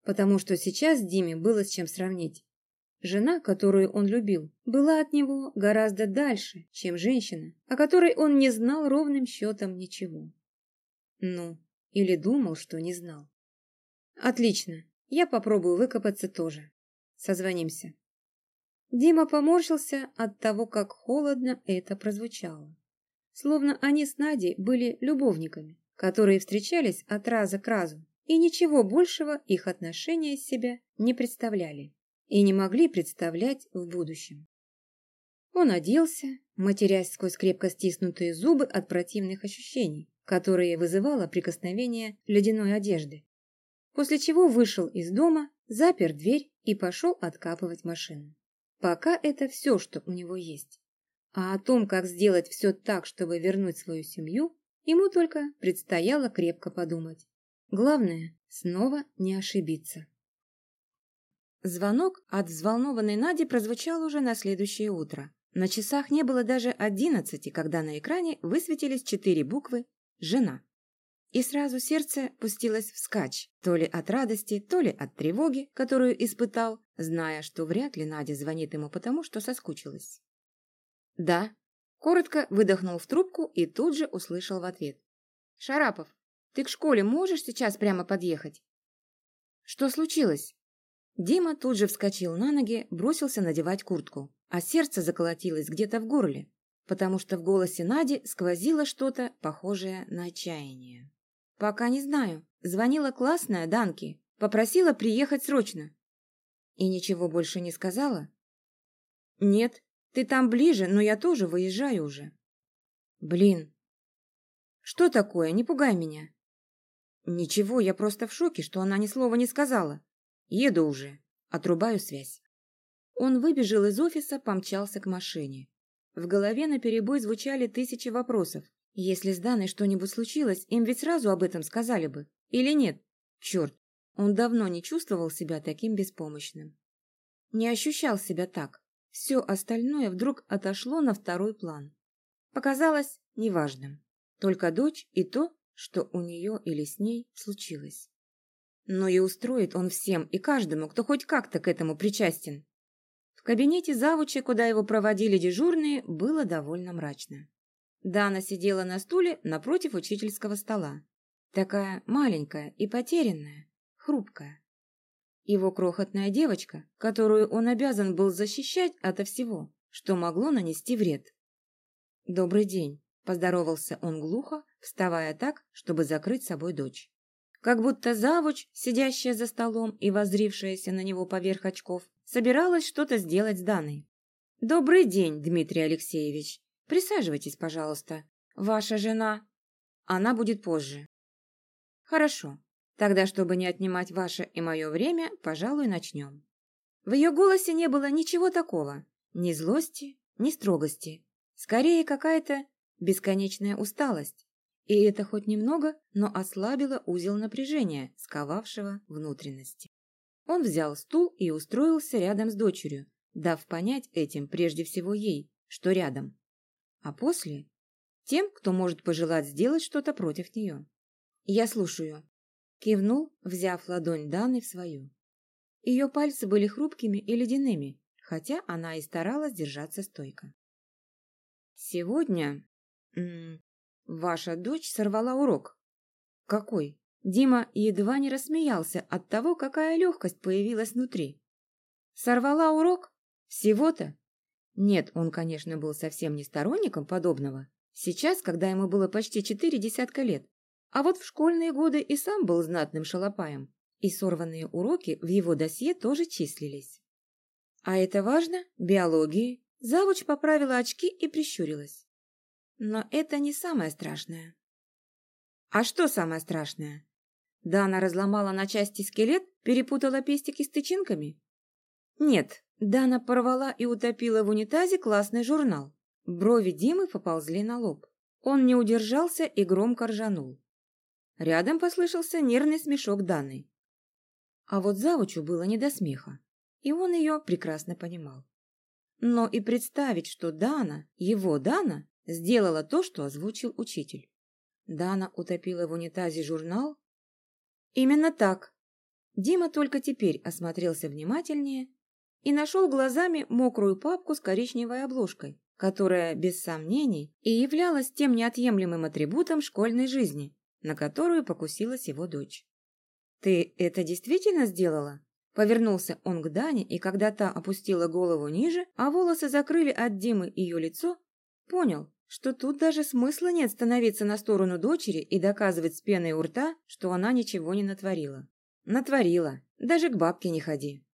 Потому что сейчас Диме было с чем сравнить. Жена, которую он любил, была от него гораздо дальше, чем женщина, о которой он не знал ровным счетом ничего. Ну, или думал, что не знал. Отлично, я попробую выкопаться тоже. Созвонимся. Дима поморщился от того, как холодно это прозвучало. Словно они с Надей были любовниками, которые встречались от раза к разу, и ничего большего их отношения из себя не представляли и не могли представлять в будущем. Он оделся, матерясь сквозь крепко стиснутые зубы от противных ощущений, которые вызывало прикосновение ледяной одежды, после чего вышел из дома, запер дверь и пошел откапывать машину. Пока это все, что у него есть. А о том, как сделать все так, чтобы вернуть свою семью, ему только предстояло крепко подумать. Главное, снова не ошибиться. Звонок от взволнованной Нади прозвучал уже на следующее утро. На часах не было даже одиннадцати, когда на экране высветились четыре буквы «Жена». И сразу сердце пустилось вскачь, то ли от радости, то ли от тревоги, которую испытал, зная, что вряд ли Надя звонит ему потому, что соскучилась. «Да», – коротко выдохнул в трубку и тут же услышал в ответ. «Шарапов, ты к школе можешь сейчас прямо подъехать?» «Что случилось?» Дима тут же вскочил на ноги, бросился надевать куртку, а сердце заколотилось где-то в горле, потому что в голосе Нади сквозило что-то похожее на отчаяние. «Пока не знаю. Звонила классная Данки, попросила приехать срочно». «И ничего больше не сказала?» «Нет, ты там ближе, но я тоже выезжаю уже». «Блин». «Что такое? Не пугай меня». «Ничего, я просто в шоке, что она ни слова не сказала. Еду уже. Отрубаю связь». Он выбежал из офиса, помчался к машине. В голове наперебой звучали тысячи вопросов. Если с Даной что-нибудь случилось, им ведь сразу об этом сказали бы. Или нет? Черт, он давно не чувствовал себя таким беспомощным. Не ощущал себя так. Все остальное вдруг отошло на второй план. Показалось неважным. Только дочь и то, что у нее или с ней случилось. Но и устроит он всем и каждому, кто хоть как-то к этому причастен. В кабинете завуча, куда его проводили дежурные, было довольно мрачно. Дана сидела на стуле напротив учительского стола. Такая маленькая и потерянная, хрупкая. Его крохотная девочка, которую он обязан был защищать ото всего, что могло нанести вред. «Добрый день», – поздоровался он глухо, вставая так, чтобы закрыть собой дочь. Как будто завуч, сидящая за столом и воззрившаяся на него поверх очков, собиралась что-то сделать с Даной. «Добрый день, Дмитрий Алексеевич. Присаживайтесь, пожалуйста. Ваша жена...» «Она будет позже». «Хорошо. Тогда, чтобы не отнимать ваше и мое время, пожалуй, начнем». В ее голосе не было ничего такого. Ни злости, ни строгости. Скорее, какая-то бесконечная усталость. И это хоть немного, но ослабило узел напряжения, сковавшего внутренности. Он взял стул и устроился рядом с дочерью, дав понять этим прежде всего ей, что рядом. А после – тем, кто может пожелать сделать что-то против нее. «Я слушаю», – кивнул, взяв ладонь Даны в свою. Ее пальцы были хрупкими и ледяными, хотя она и старалась держаться стойко. «Сегодня ваша дочь сорвала урок». «Какой?» Дима едва не рассмеялся от того, какая легкость появилась внутри. Сорвала урок? Всего-то? Нет, он, конечно, был совсем не сторонником подобного. Сейчас, когда ему было почти четыре десятка лет. А вот в школьные годы и сам был знатным шалопаем. И сорванные уроки в его досье тоже числились. А это важно? Биологии. Завуч поправила очки и прищурилась. Но это не самое страшное. А что самое страшное? Дана разломала на части скелет, перепутала пестики с тычинками? Нет, Дана порвала и утопила в унитазе классный журнал. Брови Димы поползли на лоб. Он не удержался и громко ржанул. Рядом послышался нервный смешок Даны. А вот завучу было не до смеха, и он ее прекрасно понимал. Но и представить, что Дана, его Дана, сделала то, что озвучил учитель. Дана утопила в унитазе журнал, Именно так. Дима только теперь осмотрелся внимательнее и нашел глазами мокрую папку с коричневой обложкой, которая, без сомнений, и являлась тем неотъемлемым атрибутом школьной жизни, на которую покусилась его дочь. «Ты это действительно сделала?» Повернулся он к Дане, и когда та опустила голову ниже, а волосы закрыли от Димы ее лицо, понял, что тут даже смысла нет становиться на сторону дочери и доказывать с пеной у рта, что она ничего не натворила. Натворила. Даже к бабке не ходи.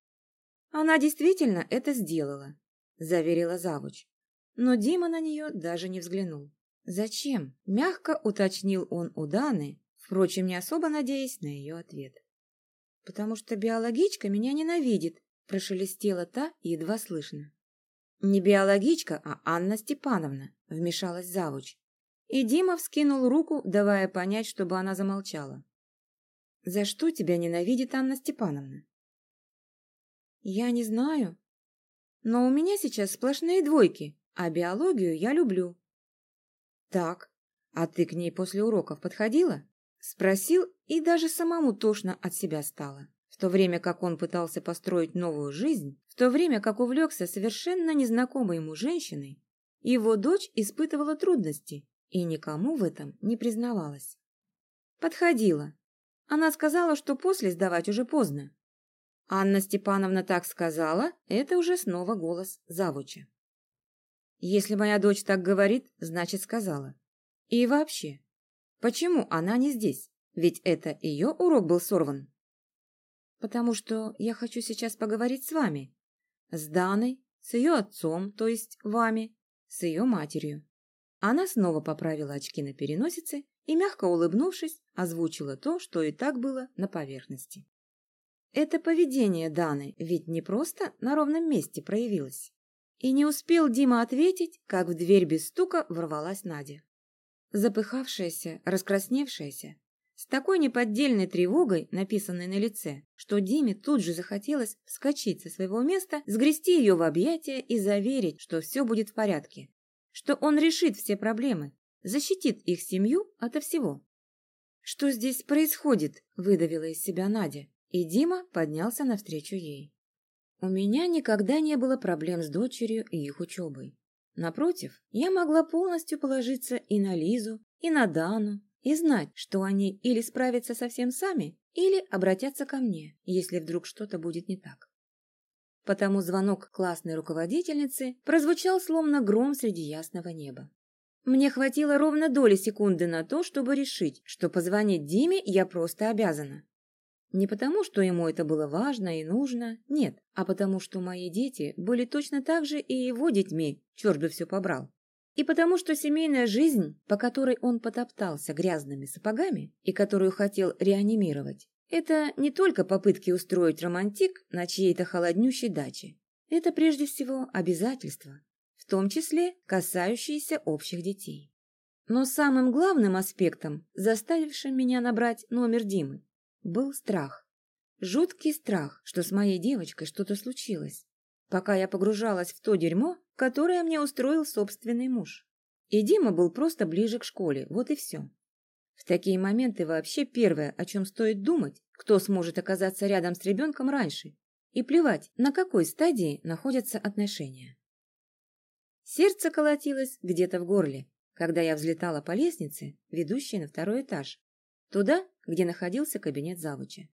Она действительно это сделала, заверила завуч. Но Дима на нее даже не взглянул. Зачем? Мягко уточнил он у Даны, впрочем, не особо надеясь на ее ответ. Потому что биологичка меня ненавидит, прошелестела та едва слышно. Не биологичка, а Анна Степановна, вмешалась завуч. И Дима вскинул руку, давая понять, чтобы она замолчала. «За что тебя ненавидит Анна Степановна?» «Я не знаю. Но у меня сейчас сплошные двойки, а биологию я люблю. Так, а ты к ней после уроков подходила? Спросил, и даже самому тошно от себя стало. В то время как он пытался построить новую жизнь, в то время как увлекся совершенно незнакомой ему женщиной, его дочь испытывала трудности и никому в этом не признавалась. Подходила. Она сказала, что после сдавать уже поздно. Анна Степановна так сказала, это уже снова голос завуча. Если моя дочь так говорит, значит сказала. И вообще, почему она не здесь? Ведь это ее урок был сорван. Потому что я хочу сейчас поговорить с вами. С Даной, с ее отцом, то есть вами, с ее матерью. Она снова поправила очки на переносице и, мягко улыбнувшись, озвучила то, что и так было на поверхности. Это поведение Даны ведь не просто на ровном месте проявилось. И не успел Дима ответить, как в дверь без стука ворвалась Надя. Запыхавшаяся, раскрасневшаяся, с такой неподдельной тревогой, написанной на лице, что Диме тут же захотелось вскочить со своего места, сгрести ее в объятия и заверить, что все будет в порядке, что он решит все проблемы, защитит их семью ото всего. «Что здесь происходит?» – выдавила из себя Надя, и Дима поднялся навстречу ей. У меня никогда не было проблем с дочерью и их учебой. Напротив, я могла полностью положиться и на Лизу, и на Дану, и знать, что они или справятся совсем сами, или обратятся ко мне, если вдруг что-то будет не так. Потому звонок классной руководительницы прозвучал словно гром среди ясного неба. Мне хватило ровно доли секунды на то, чтобы решить, что позвонить Диме я просто обязана. Не потому, что ему это было важно и нужно, нет, а потому, что мои дети были точно так же и его детьми, черт бы все побрал. И потому, что семейная жизнь, по которой он потоптался грязными сапогами и которую хотел реанимировать, это не только попытки устроить романтик на чьей-то холоднющей даче. Это прежде всего обязательства, в том числе касающиеся общих детей. Но самым главным аспектом, заставившим меня набрать номер Димы, был страх. Жуткий страх, что с моей девочкой что-то случилось, пока я погружалась в то дерьмо, которое мне устроил собственный муж. И Дима был просто ближе к школе, вот и все. В такие моменты вообще первое, о чем стоит думать, кто сможет оказаться рядом с ребенком раньше, и плевать, на какой стадии находятся отношения. Сердце колотилось где-то в горле, когда я взлетала по лестнице, ведущей на второй этаж, туда, где находился кабинет завуча.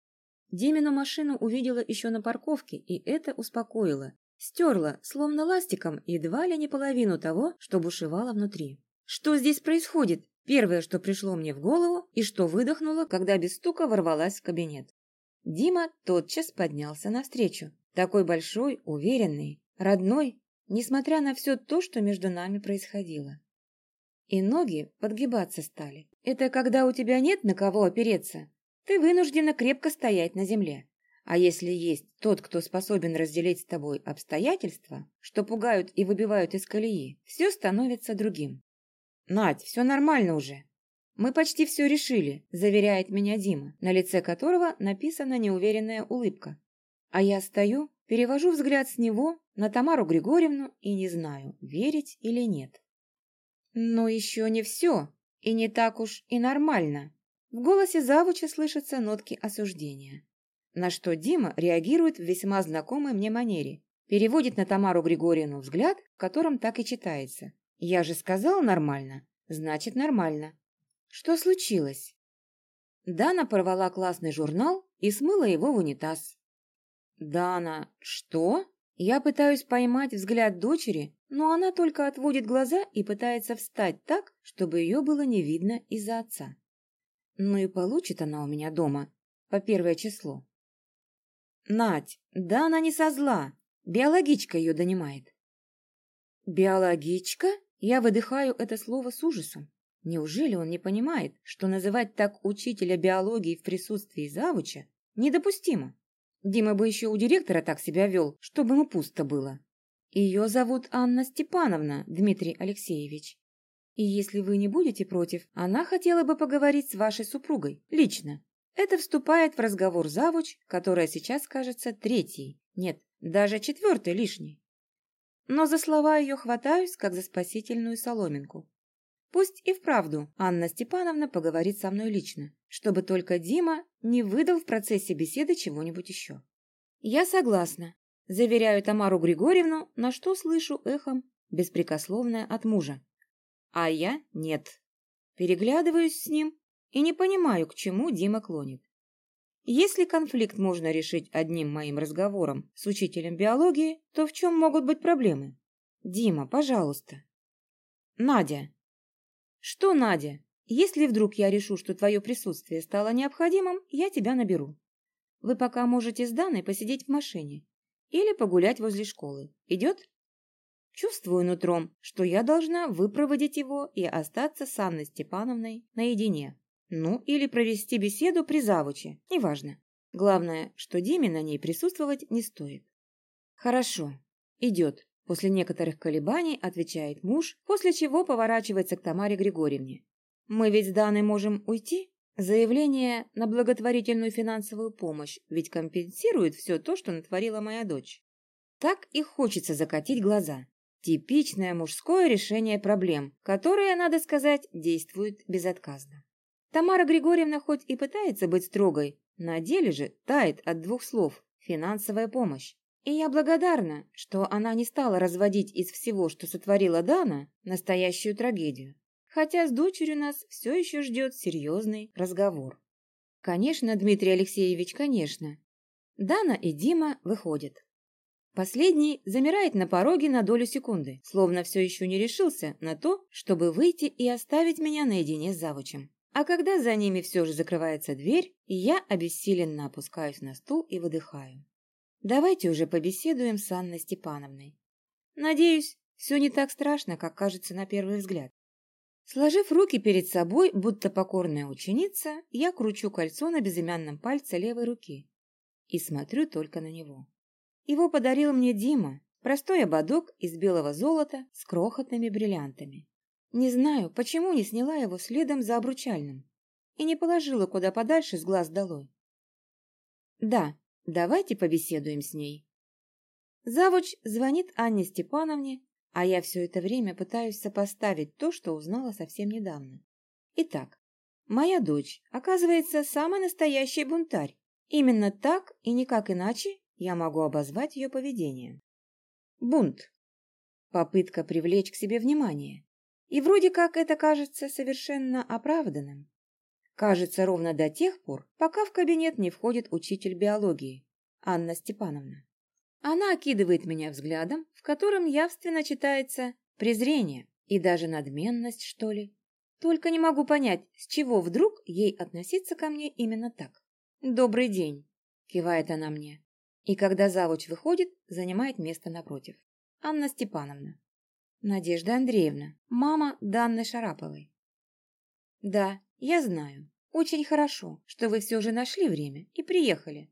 Димину машину увидела еще на парковке, и это успокоило. Стерла, словно ластиком, едва ли не половину того, что бушевало внутри. Что здесь происходит? Первое, что пришло мне в голову, и что выдохнуло, когда без стука ворвалась в кабинет. Дима тотчас поднялся навстречу. Такой большой, уверенный, родной, несмотря на все то, что между нами происходило. И ноги подгибаться стали. Это когда у тебя нет на кого опереться. Ты вынуждена крепко стоять на земле. А если есть тот, кто способен разделить с тобой обстоятельства, что пугают и выбивают из колеи, все становится другим. «Надь, все нормально уже. Мы почти все решили», – заверяет меня Дима, на лице которого написана неуверенная улыбка. А я стою, перевожу взгляд с него на Тамару Григорьевну и не знаю, верить или нет. Но еще не все, и не так уж и нормально. В голосе завуча слышатся нотки осуждения. На что Дима реагирует в весьма знакомой мне манере. Переводит на Тамару Григорьевну взгляд, в котором так и читается. «Я же сказал нормально, значит нормально». Что случилось? Дана порвала классный журнал и смыла его в унитаз. «Дана, что?» Я пытаюсь поймать взгляд дочери, но она только отводит глаза и пытается встать так, чтобы ее было не видно из-за отца. Ну и получит она у меня дома, по первое число. Надь, да она не со зла, биологичка ее донимает. Биологичка? Я выдыхаю это слово с ужасом. Неужели он не понимает, что называть так учителя биологии в присутствии завуча недопустимо? Дима бы еще у директора так себя вел, чтобы ему пусто было. Ее зовут Анна Степановна, Дмитрий Алексеевич. И если вы не будете против, она хотела бы поговорить с вашей супругой, лично. Это вступает в разговор завуч, которая сейчас кажется третьей, нет, даже четвертой лишней. но за слова ее хватаюсь, как за спасительную соломинку. Пусть и вправду Анна Степановна поговорит со мной лично, чтобы только Дима не выдал в процессе беседы чего-нибудь еще. Я согласна, заверяю Тамару Григорьевну, на что слышу эхом беспрекословное от мужа. А я нет. Переглядываюсь с ним и не понимаю, к чему Дима клонит. Если конфликт можно решить одним моим разговором с учителем биологии, то в чем могут быть проблемы? Дима, пожалуйста. Надя. Что, Надя? Если вдруг я решу, что твое присутствие стало необходимым, я тебя наберу. Вы пока можете с Даной посидеть в машине или погулять возле школы. Идет? Чувствую нутром, что я должна выпроводить его и остаться с Анной Степановной наедине. Ну, или провести беседу при завуче, неважно. Главное, что Диме на ней присутствовать не стоит. Хорошо, идет. После некоторых колебаний отвечает муж, после чего поворачивается к Тамаре Григорьевне. Мы ведь с Даной можем уйти? Заявление на благотворительную финансовую помощь ведь компенсирует все то, что натворила моя дочь. Так и хочется закатить глаза. Типичное мужское решение проблем, которое, надо сказать, действует безотказно. Тамара Григорьевна хоть и пытается быть строгой, на деле же тает от двух слов «финансовая помощь». И я благодарна, что она не стала разводить из всего, что сотворила Дана, настоящую трагедию. Хотя с дочерью нас все еще ждет серьезный разговор. Конечно, Дмитрий Алексеевич, конечно. Дана и Дима выходят. Последний замирает на пороге на долю секунды, словно все еще не решился на то, чтобы выйти и оставить меня наедине с завучем. А когда за ними все же закрывается дверь, я обессиленно опускаюсь на стул и выдыхаю. Давайте уже побеседуем с Анной Степановной. Надеюсь, все не так страшно, как кажется на первый взгляд. Сложив руки перед собой, будто покорная ученица, я кручу кольцо на безымянном пальце левой руки и смотрю только на него. Его подарил мне Дима, простой ободок из белого золота с крохотными бриллиантами. Не знаю, почему не сняла его следом за обручальным и не положила куда подальше с глаз долой. Да, давайте побеседуем с ней. Завуч звонит Анне Степановне, а я все это время пытаюсь сопоставить то, что узнала совсем недавно. Итак, моя дочь, оказывается, самый настоящий бунтарь. Именно так и никак иначе я могу обозвать ее поведение. Бунт. Попытка привлечь к себе внимание. И вроде как это кажется совершенно оправданным. Кажется ровно до тех пор, пока в кабинет не входит учитель биологии, Анна Степановна. Она окидывает меня взглядом, в котором явственно читается презрение и даже надменность, что ли. Только не могу понять, с чего вдруг ей относиться ко мне именно так. «Добрый день», — кивает она мне. И когда завуч выходит, занимает место напротив. Анна Степановна. Надежда Андреевна, мама Данны Шараповой. Да, я знаю. Очень хорошо, что вы все же нашли время и приехали.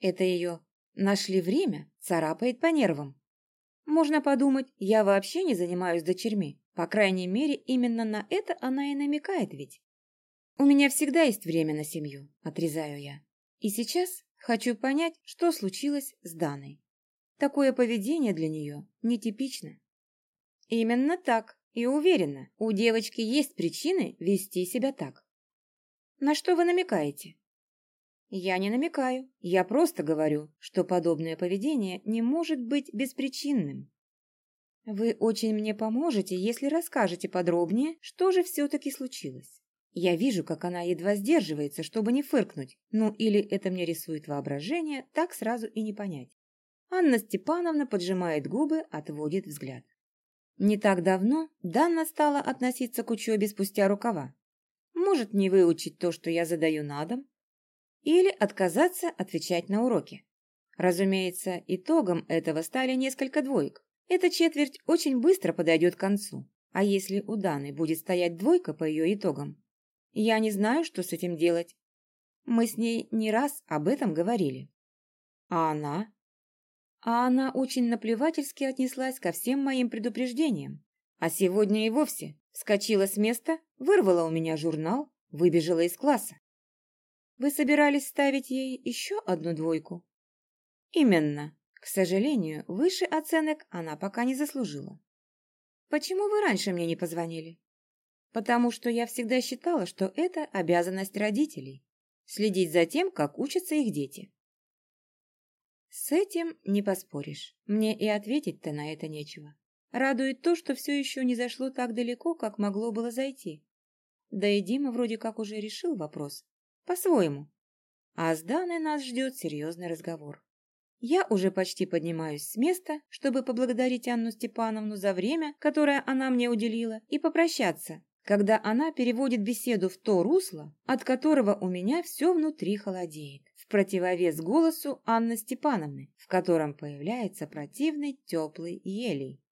Это ее «нашли время» царапает по нервам. Можно подумать, я вообще не занимаюсь дочерьми. По крайней мере, именно на это она и намекает ведь. У меня всегда есть время на семью, отрезаю я. И сейчас хочу понять, что случилось с Даной. Такое поведение для нее нетипично. Именно так. И уверена, у девочки есть причины вести себя так. На что вы намекаете? Я не намекаю. Я просто говорю, что подобное поведение не может быть беспричинным. Вы очень мне поможете, если расскажете подробнее, что же все-таки случилось. Я вижу, как она едва сдерживается, чтобы не фыркнуть. Ну, или это мне рисует воображение, так сразу и не понять. Анна Степановна поджимает губы, отводит взгляд. Не так давно Данна стала относиться к учебе спустя рукава. Может не выучить то, что я задаю на дом, или отказаться отвечать на уроки. Разумеется, итогом этого стали несколько двоек. Эта четверть очень быстро подойдет к концу. А если у Даны будет стоять двойка по ее итогам? Я не знаю, что с этим делать. Мы с ней не раз об этом говорили. А она а она очень наплевательски отнеслась ко всем моим предупреждениям. А сегодня и вовсе вскочила с места, вырвала у меня журнал, выбежала из класса. Вы собирались ставить ей еще одну двойку? Именно. К сожалению, выше оценок она пока не заслужила. Почему вы раньше мне не позвонили? Потому что я всегда считала, что это обязанность родителей – следить за тем, как учатся их дети. С этим не поспоришь. Мне и ответить-то на это нечего. Радует то, что все еще не зашло так далеко, как могло было зайти. Да и Дима вроде как уже решил вопрос. По-своему. А с Даной нас ждет серьезный разговор. Я уже почти поднимаюсь с места, чтобы поблагодарить Анну Степановну за время, которое она мне уделила, и попрощаться, когда она переводит беседу в то русло, от которого у меня все внутри холодеет, в противовес голосу Анны Степановны, в котором появляется противный теплый елей.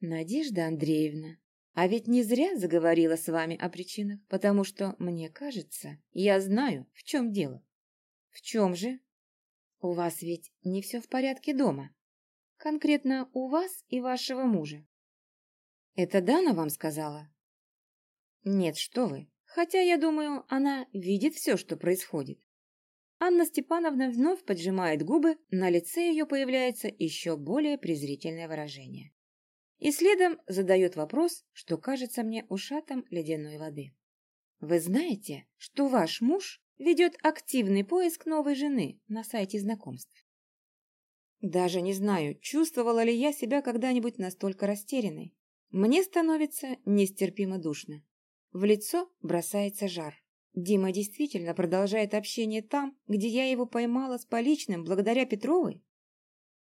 «Надежда Андреевна, а ведь не зря заговорила с вами о причинах, потому что, мне кажется, я знаю, в чем дело». «В чем же?» «У вас ведь не все в порядке дома. Конкретно у вас и вашего мужа». «Это Дана вам сказала?» «Нет, что вы. Хотя, я думаю, она видит все, что происходит. Анна Степановна вновь поджимает губы, на лице ее появляется еще более презрительное выражение и следом задает вопрос, что кажется мне ушатом ледяной воды. Вы знаете, что ваш муж ведет активный поиск новой жены на сайте знакомств? Даже не знаю, чувствовала ли я себя когда-нибудь настолько растерянной. Мне становится нестерпимо душно. В лицо бросается жар. Дима действительно продолжает общение там, где я его поймала с поличным благодаря Петровой?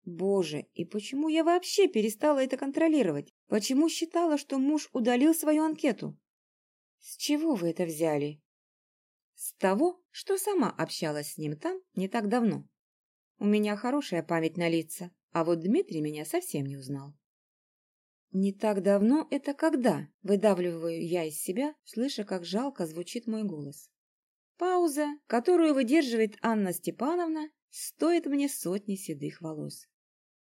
Боже, и почему я вообще перестала это контролировать? Почему считала, что муж удалил свою анкету? С чего вы это взяли? С того, что сама общалась с ним там не так давно. У меня хорошая память на лица, а вот Дмитрий меня совсем не узнал. Не так давно это когда? Выдавливаю я из себя, слыша, как жалко звучит мой голос. Пауза, которую выдерживает Анна Степановна, стоит мне сотни седых волос.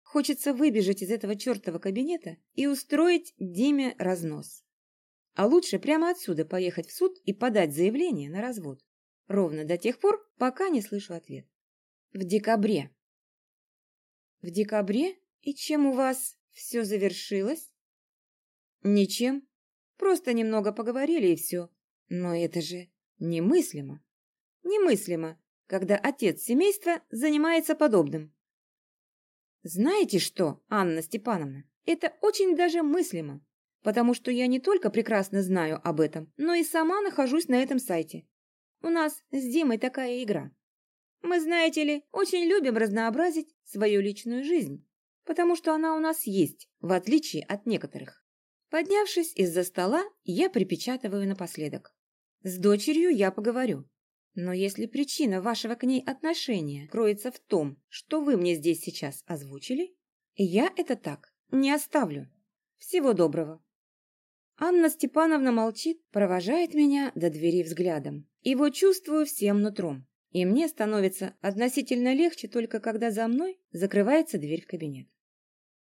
Хочется выбежать из этого чертова кабинета и устроить Диме разнос. А лучше прямо отсюда поехать в суд и подать заявление на развод. Ровно до тех пор, пока не слышу ответ. В декабре. В декабре? И чем у вас все завершилось? Ничем. Просто немного поговорили и все. Но это же немыслимо. Немыслимо, когда отец семейства занимается подобным. Знаете что, Анна Степановна, это очень даже мыслимо, потому что я не только прекрасно знаю об этом, но и сама нахожусь на этом сайте. У нас с Димой такая игра. Мы, знаете ли, очень любим разнообразить свою личную жизнь, потому что она у нас есть, в отличие от некоторых. Поднявшись из-за стола, я припечатываю напоследок. С дочерью я поговорю. Но если причина вашего к ней отношения кроется в том, что вы мне здесь сейчас озвучили, я это так не оставлю. Всего доброго. Анна Степановна молчит, провожает меня до двери взглядом. Его чувствую всем нутром. И мне становится относительно легче только когда за мной закрывается дверь в кабинет.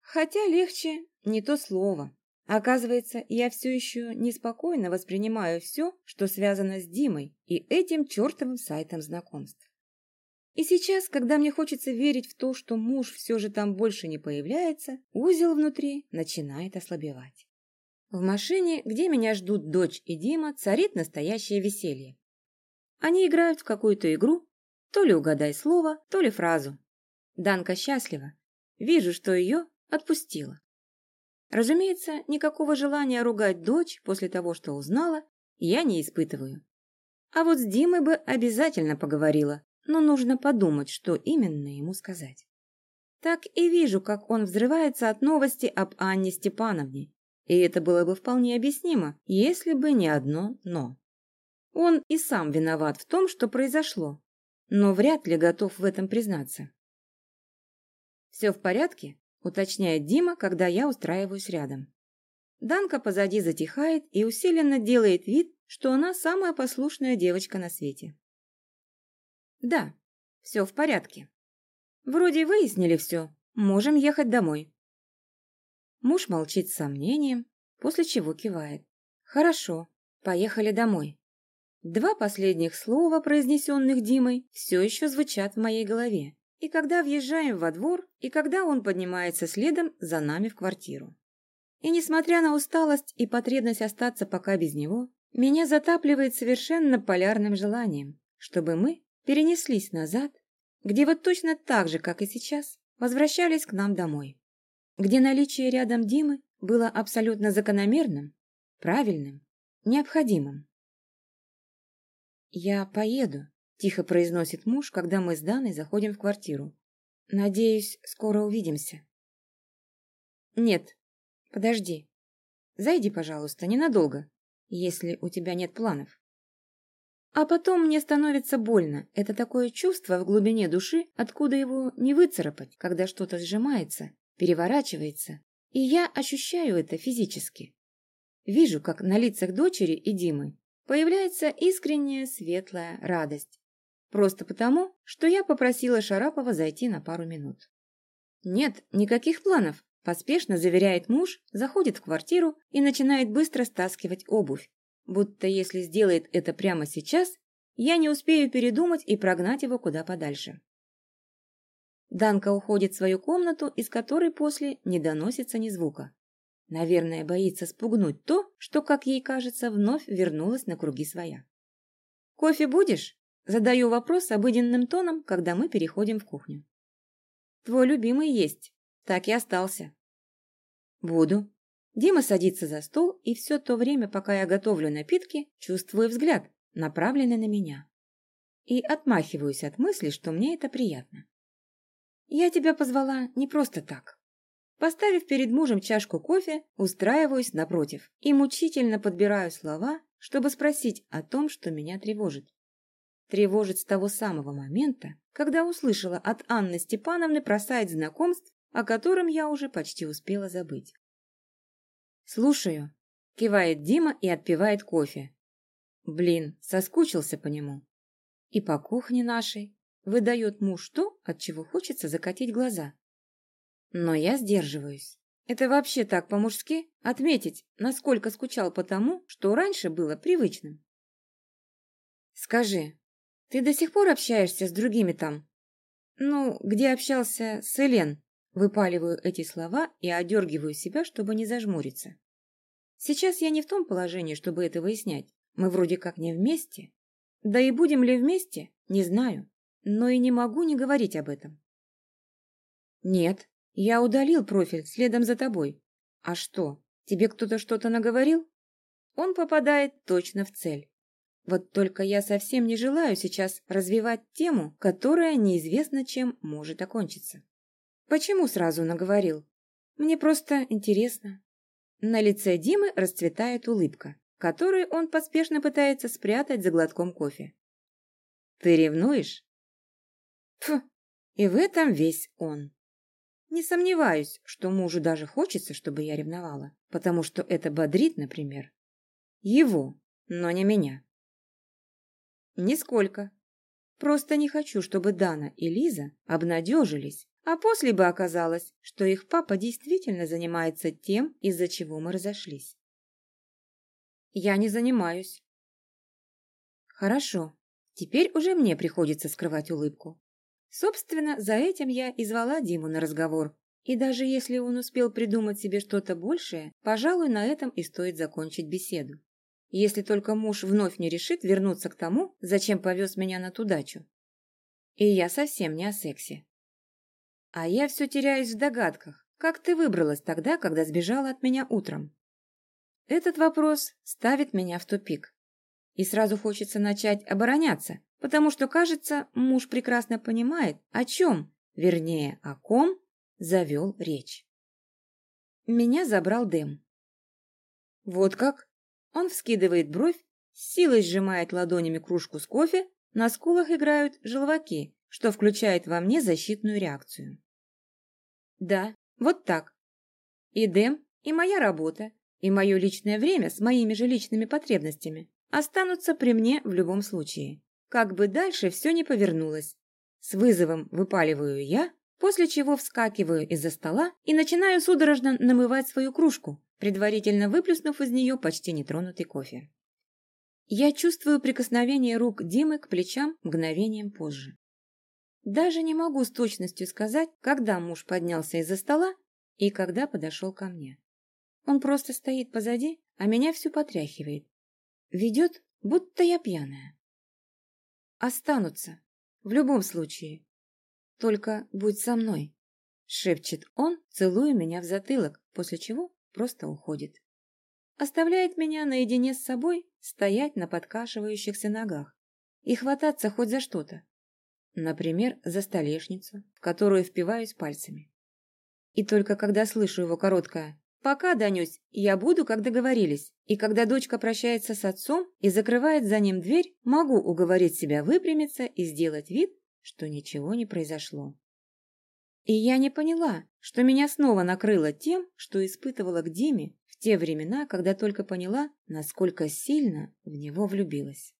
Хотя легче не то слово. Оказывается, я все еще неспокойно воспринимаю все, что связано с Димой и этим чертовым сайтом знакомств. И сейчас, когда мне хочется верить в то, что муж все же там больше не появляется, узел внутри начинает ослабевать. В машине, где меня ждут дочь и Дима, царит настоящее веселье. Они играют в какую-то игру, то ли угадай слово, то ли фразу. Данка счастлива. Вижу, что ее отпустила. Разумеется, никакого желания ругать дочь после того, что узнала, я не испытываю. А вот с Димой бы обязательно поговорила, но нужно подумать, что именно ему сказать. Так и вижу, как он взрывается от новости об Анне Степановне, и это было бы вполне объяснимо, если бы не одно «но». Он и сам виноват в том, что произошло, но вряд ли готов в этом признаться. «Все в порядке?» Уточняет Дима, когда я устраиваюсь рядом. Данка позади затихает и усиленно делает вид, что она самая послушная девочка на свете. Да, все в порядке. Вроде выяснили все, можем ехать домой. Муж молчит с сомнением, после чего кивает. Хорошо, поехали домой. Два последних слова, произнесенных Димой, все еще звучат в моей голове, и когда въезжаем во двор, и когда он поднимается следом за нами в квартиру. И несмотря на усталость и потребность остаться пока без него, меня затапливает совершенно полярным желанием, чтобы мы перенеслись назад, где вот точно так же, как и сейчас, возвращались к нам домой, где наличие рядом Димы было абсолютно закономерным, правильным, необходимым. «Я поеду», — тихо произносит муж, когда мы с Даной заходим в квартиру. «Надеюсь, скоро увидимся». «Нет, подожди. Зайди, пожалуйста, ненадолго, если у тебя нет планов». А потом мне становится больно. Это такое чувство в глубине души, откуда его не выцарапать, когда что-то сжимается, переворачивается. И я ощущаю это физически. Вижу, как на лицах дочери и Димы появляется искренняя светлая радость. Просто потому, что я попросила Шарапова зайти на пару минут. Нет, никаких планов, поспешно заверяет муж, заходит в квартиру и начинает быстро стаскивать обувь, будто если сделает это прямо сейчас, я не успею передумать и прогнать его куда подальше. Данка уходит в свою комнату, из которой после не доносится ни звука. Наверное, боится спугнуть то, что, как ей кажется, вновь вернулось на круги своя. «Кофе будешь?» Задаю вопрос обыденным тоном, когда мы переходим в кухню. «Твой любимый есть, так и остался». «Буду», Дима садится за стол, и все то время, пока я готовлю напитки, чувствую взгляд, направленный на меня. И отмахиваюсь от мысли, что мне это приятно. Я тебя позвала не просто так. Поставив перед мужем чашку кофе, устраиваюсь напротив и мучительно подбираю слова, чтобы спросить о том, что меня тревожит. Тревожит с того самого момента, когда услышала от Анны Степановны про сайт знакомств, о котором я уже почти успела забыть. «Слушаю», — кивает Дима и отпивает кофе. Блин, соскучился по нему. И по кухне нашей выдает муж то, от чего хочется закатить глаза. Но я сдерживаюсь. Это вообще так по-мужски отметить, насколько скучал по тому, что раньше было привычным. Скажи, ты до сих пор общаешься с другими там? Ну, где общался с Элен? Выпаливаю эти слова и одергиваю себя, чтобы не зажмуриться. Сейчас я не в том положении, чтобы это выяснять. Мы вроде как не вместе. Да и будем ли вместе, не знаю. Но и не могу не говорить об этом. Нет, я удалил профиль следом за тобой. А что, тебе кто-то что-то наговорил? Он попадает точно в цель. Вот только я совсем не желаю сейчас развивать тему, которая неизвестно чем может окончиться. Почему сразу наговорил? Мне просто интересно. На лице Димы расцветает улыбка, которую он поспешно пытается спрятать за глотком кофе. «Ты ревнуешь?» Фу, и в этом весь он. Не сомневаюсь, что мужу даже хочется, чтобы я ревновала, потому что это бодрит, например. Его, но не меня. Нисколько. Просто не хочу, чтобы Дана и Лиза обнадежились а после бы оказалось, что их папа действительно занимается тем, из-за чего мы разошлись. Я не занимаюсь. Хорошо. Теперь уже мне приходится скрывать улыбку. Собственно, за этим я и звала Диму на разговор. И даже если он успел придумать себе что-то большее, пожалуй, на этом и стоит закончить беседу. Если только муж вновь не решит вернуться к тому, зачем повез меня на ту дачу. И я совсем не о сексе. А я все теряюсь в догадках. Как ты выбралась тогда, когда сбежала от меня утром? Этот вопрос ставит меня в тупик. И сразу хочется начать обороняться, потому что, кажется, муж прекрасно понимает, о чем, вернее, о ком завел речь. Меня забрал Дэм. Вот как? Он вскидывает бровь, силой сжимает ладонями кружку с кофе, на скулах играют желваки, что включает во мне защитную реакцию. Да, вот так. И Дэм, и моя работа, и мое личное время с моими же личными потребностями останутся при мне в любом случае. Как бы дальше все не повернулось. С вызовом выпаливаю я, после чего вскакиваю из-за стола и начинаю судорожно намывать свою кружку, предварительно выплюснув из нее почти нетронутый кофе. Я чувствую прикосновение рук Димы к плечам мгновением позже. Даже не могу с точностью сказать, когда муж поднялся из-за стола и когда подошел ко мне. Он просто стоит позади, а меня всю потряхивает. Ведет, будто я пьяная. Останутся. В любом случае. Только будь со мной. Шепчет он, целуя меня в затылок, после чего просто уходит. Оставляет меня наедине с собой стоять на подкашивающихся ногах и хвататься хоть за что-то. Например, за столешницу, в которую впиваюсь пальцами. И только когда слышу его короткое «Пока, Данюсь, я буду, как договорились», и когда дочка прощается с отцом и закрывает за ним дверь, могу уговорить себя выпрямиться и сделать вид, что ничего не произошло. И я не поняла, что меня снова накрыло тем, что испытывала к Диме в те времена, когда только поняла, насколько сильно в него влюбилась.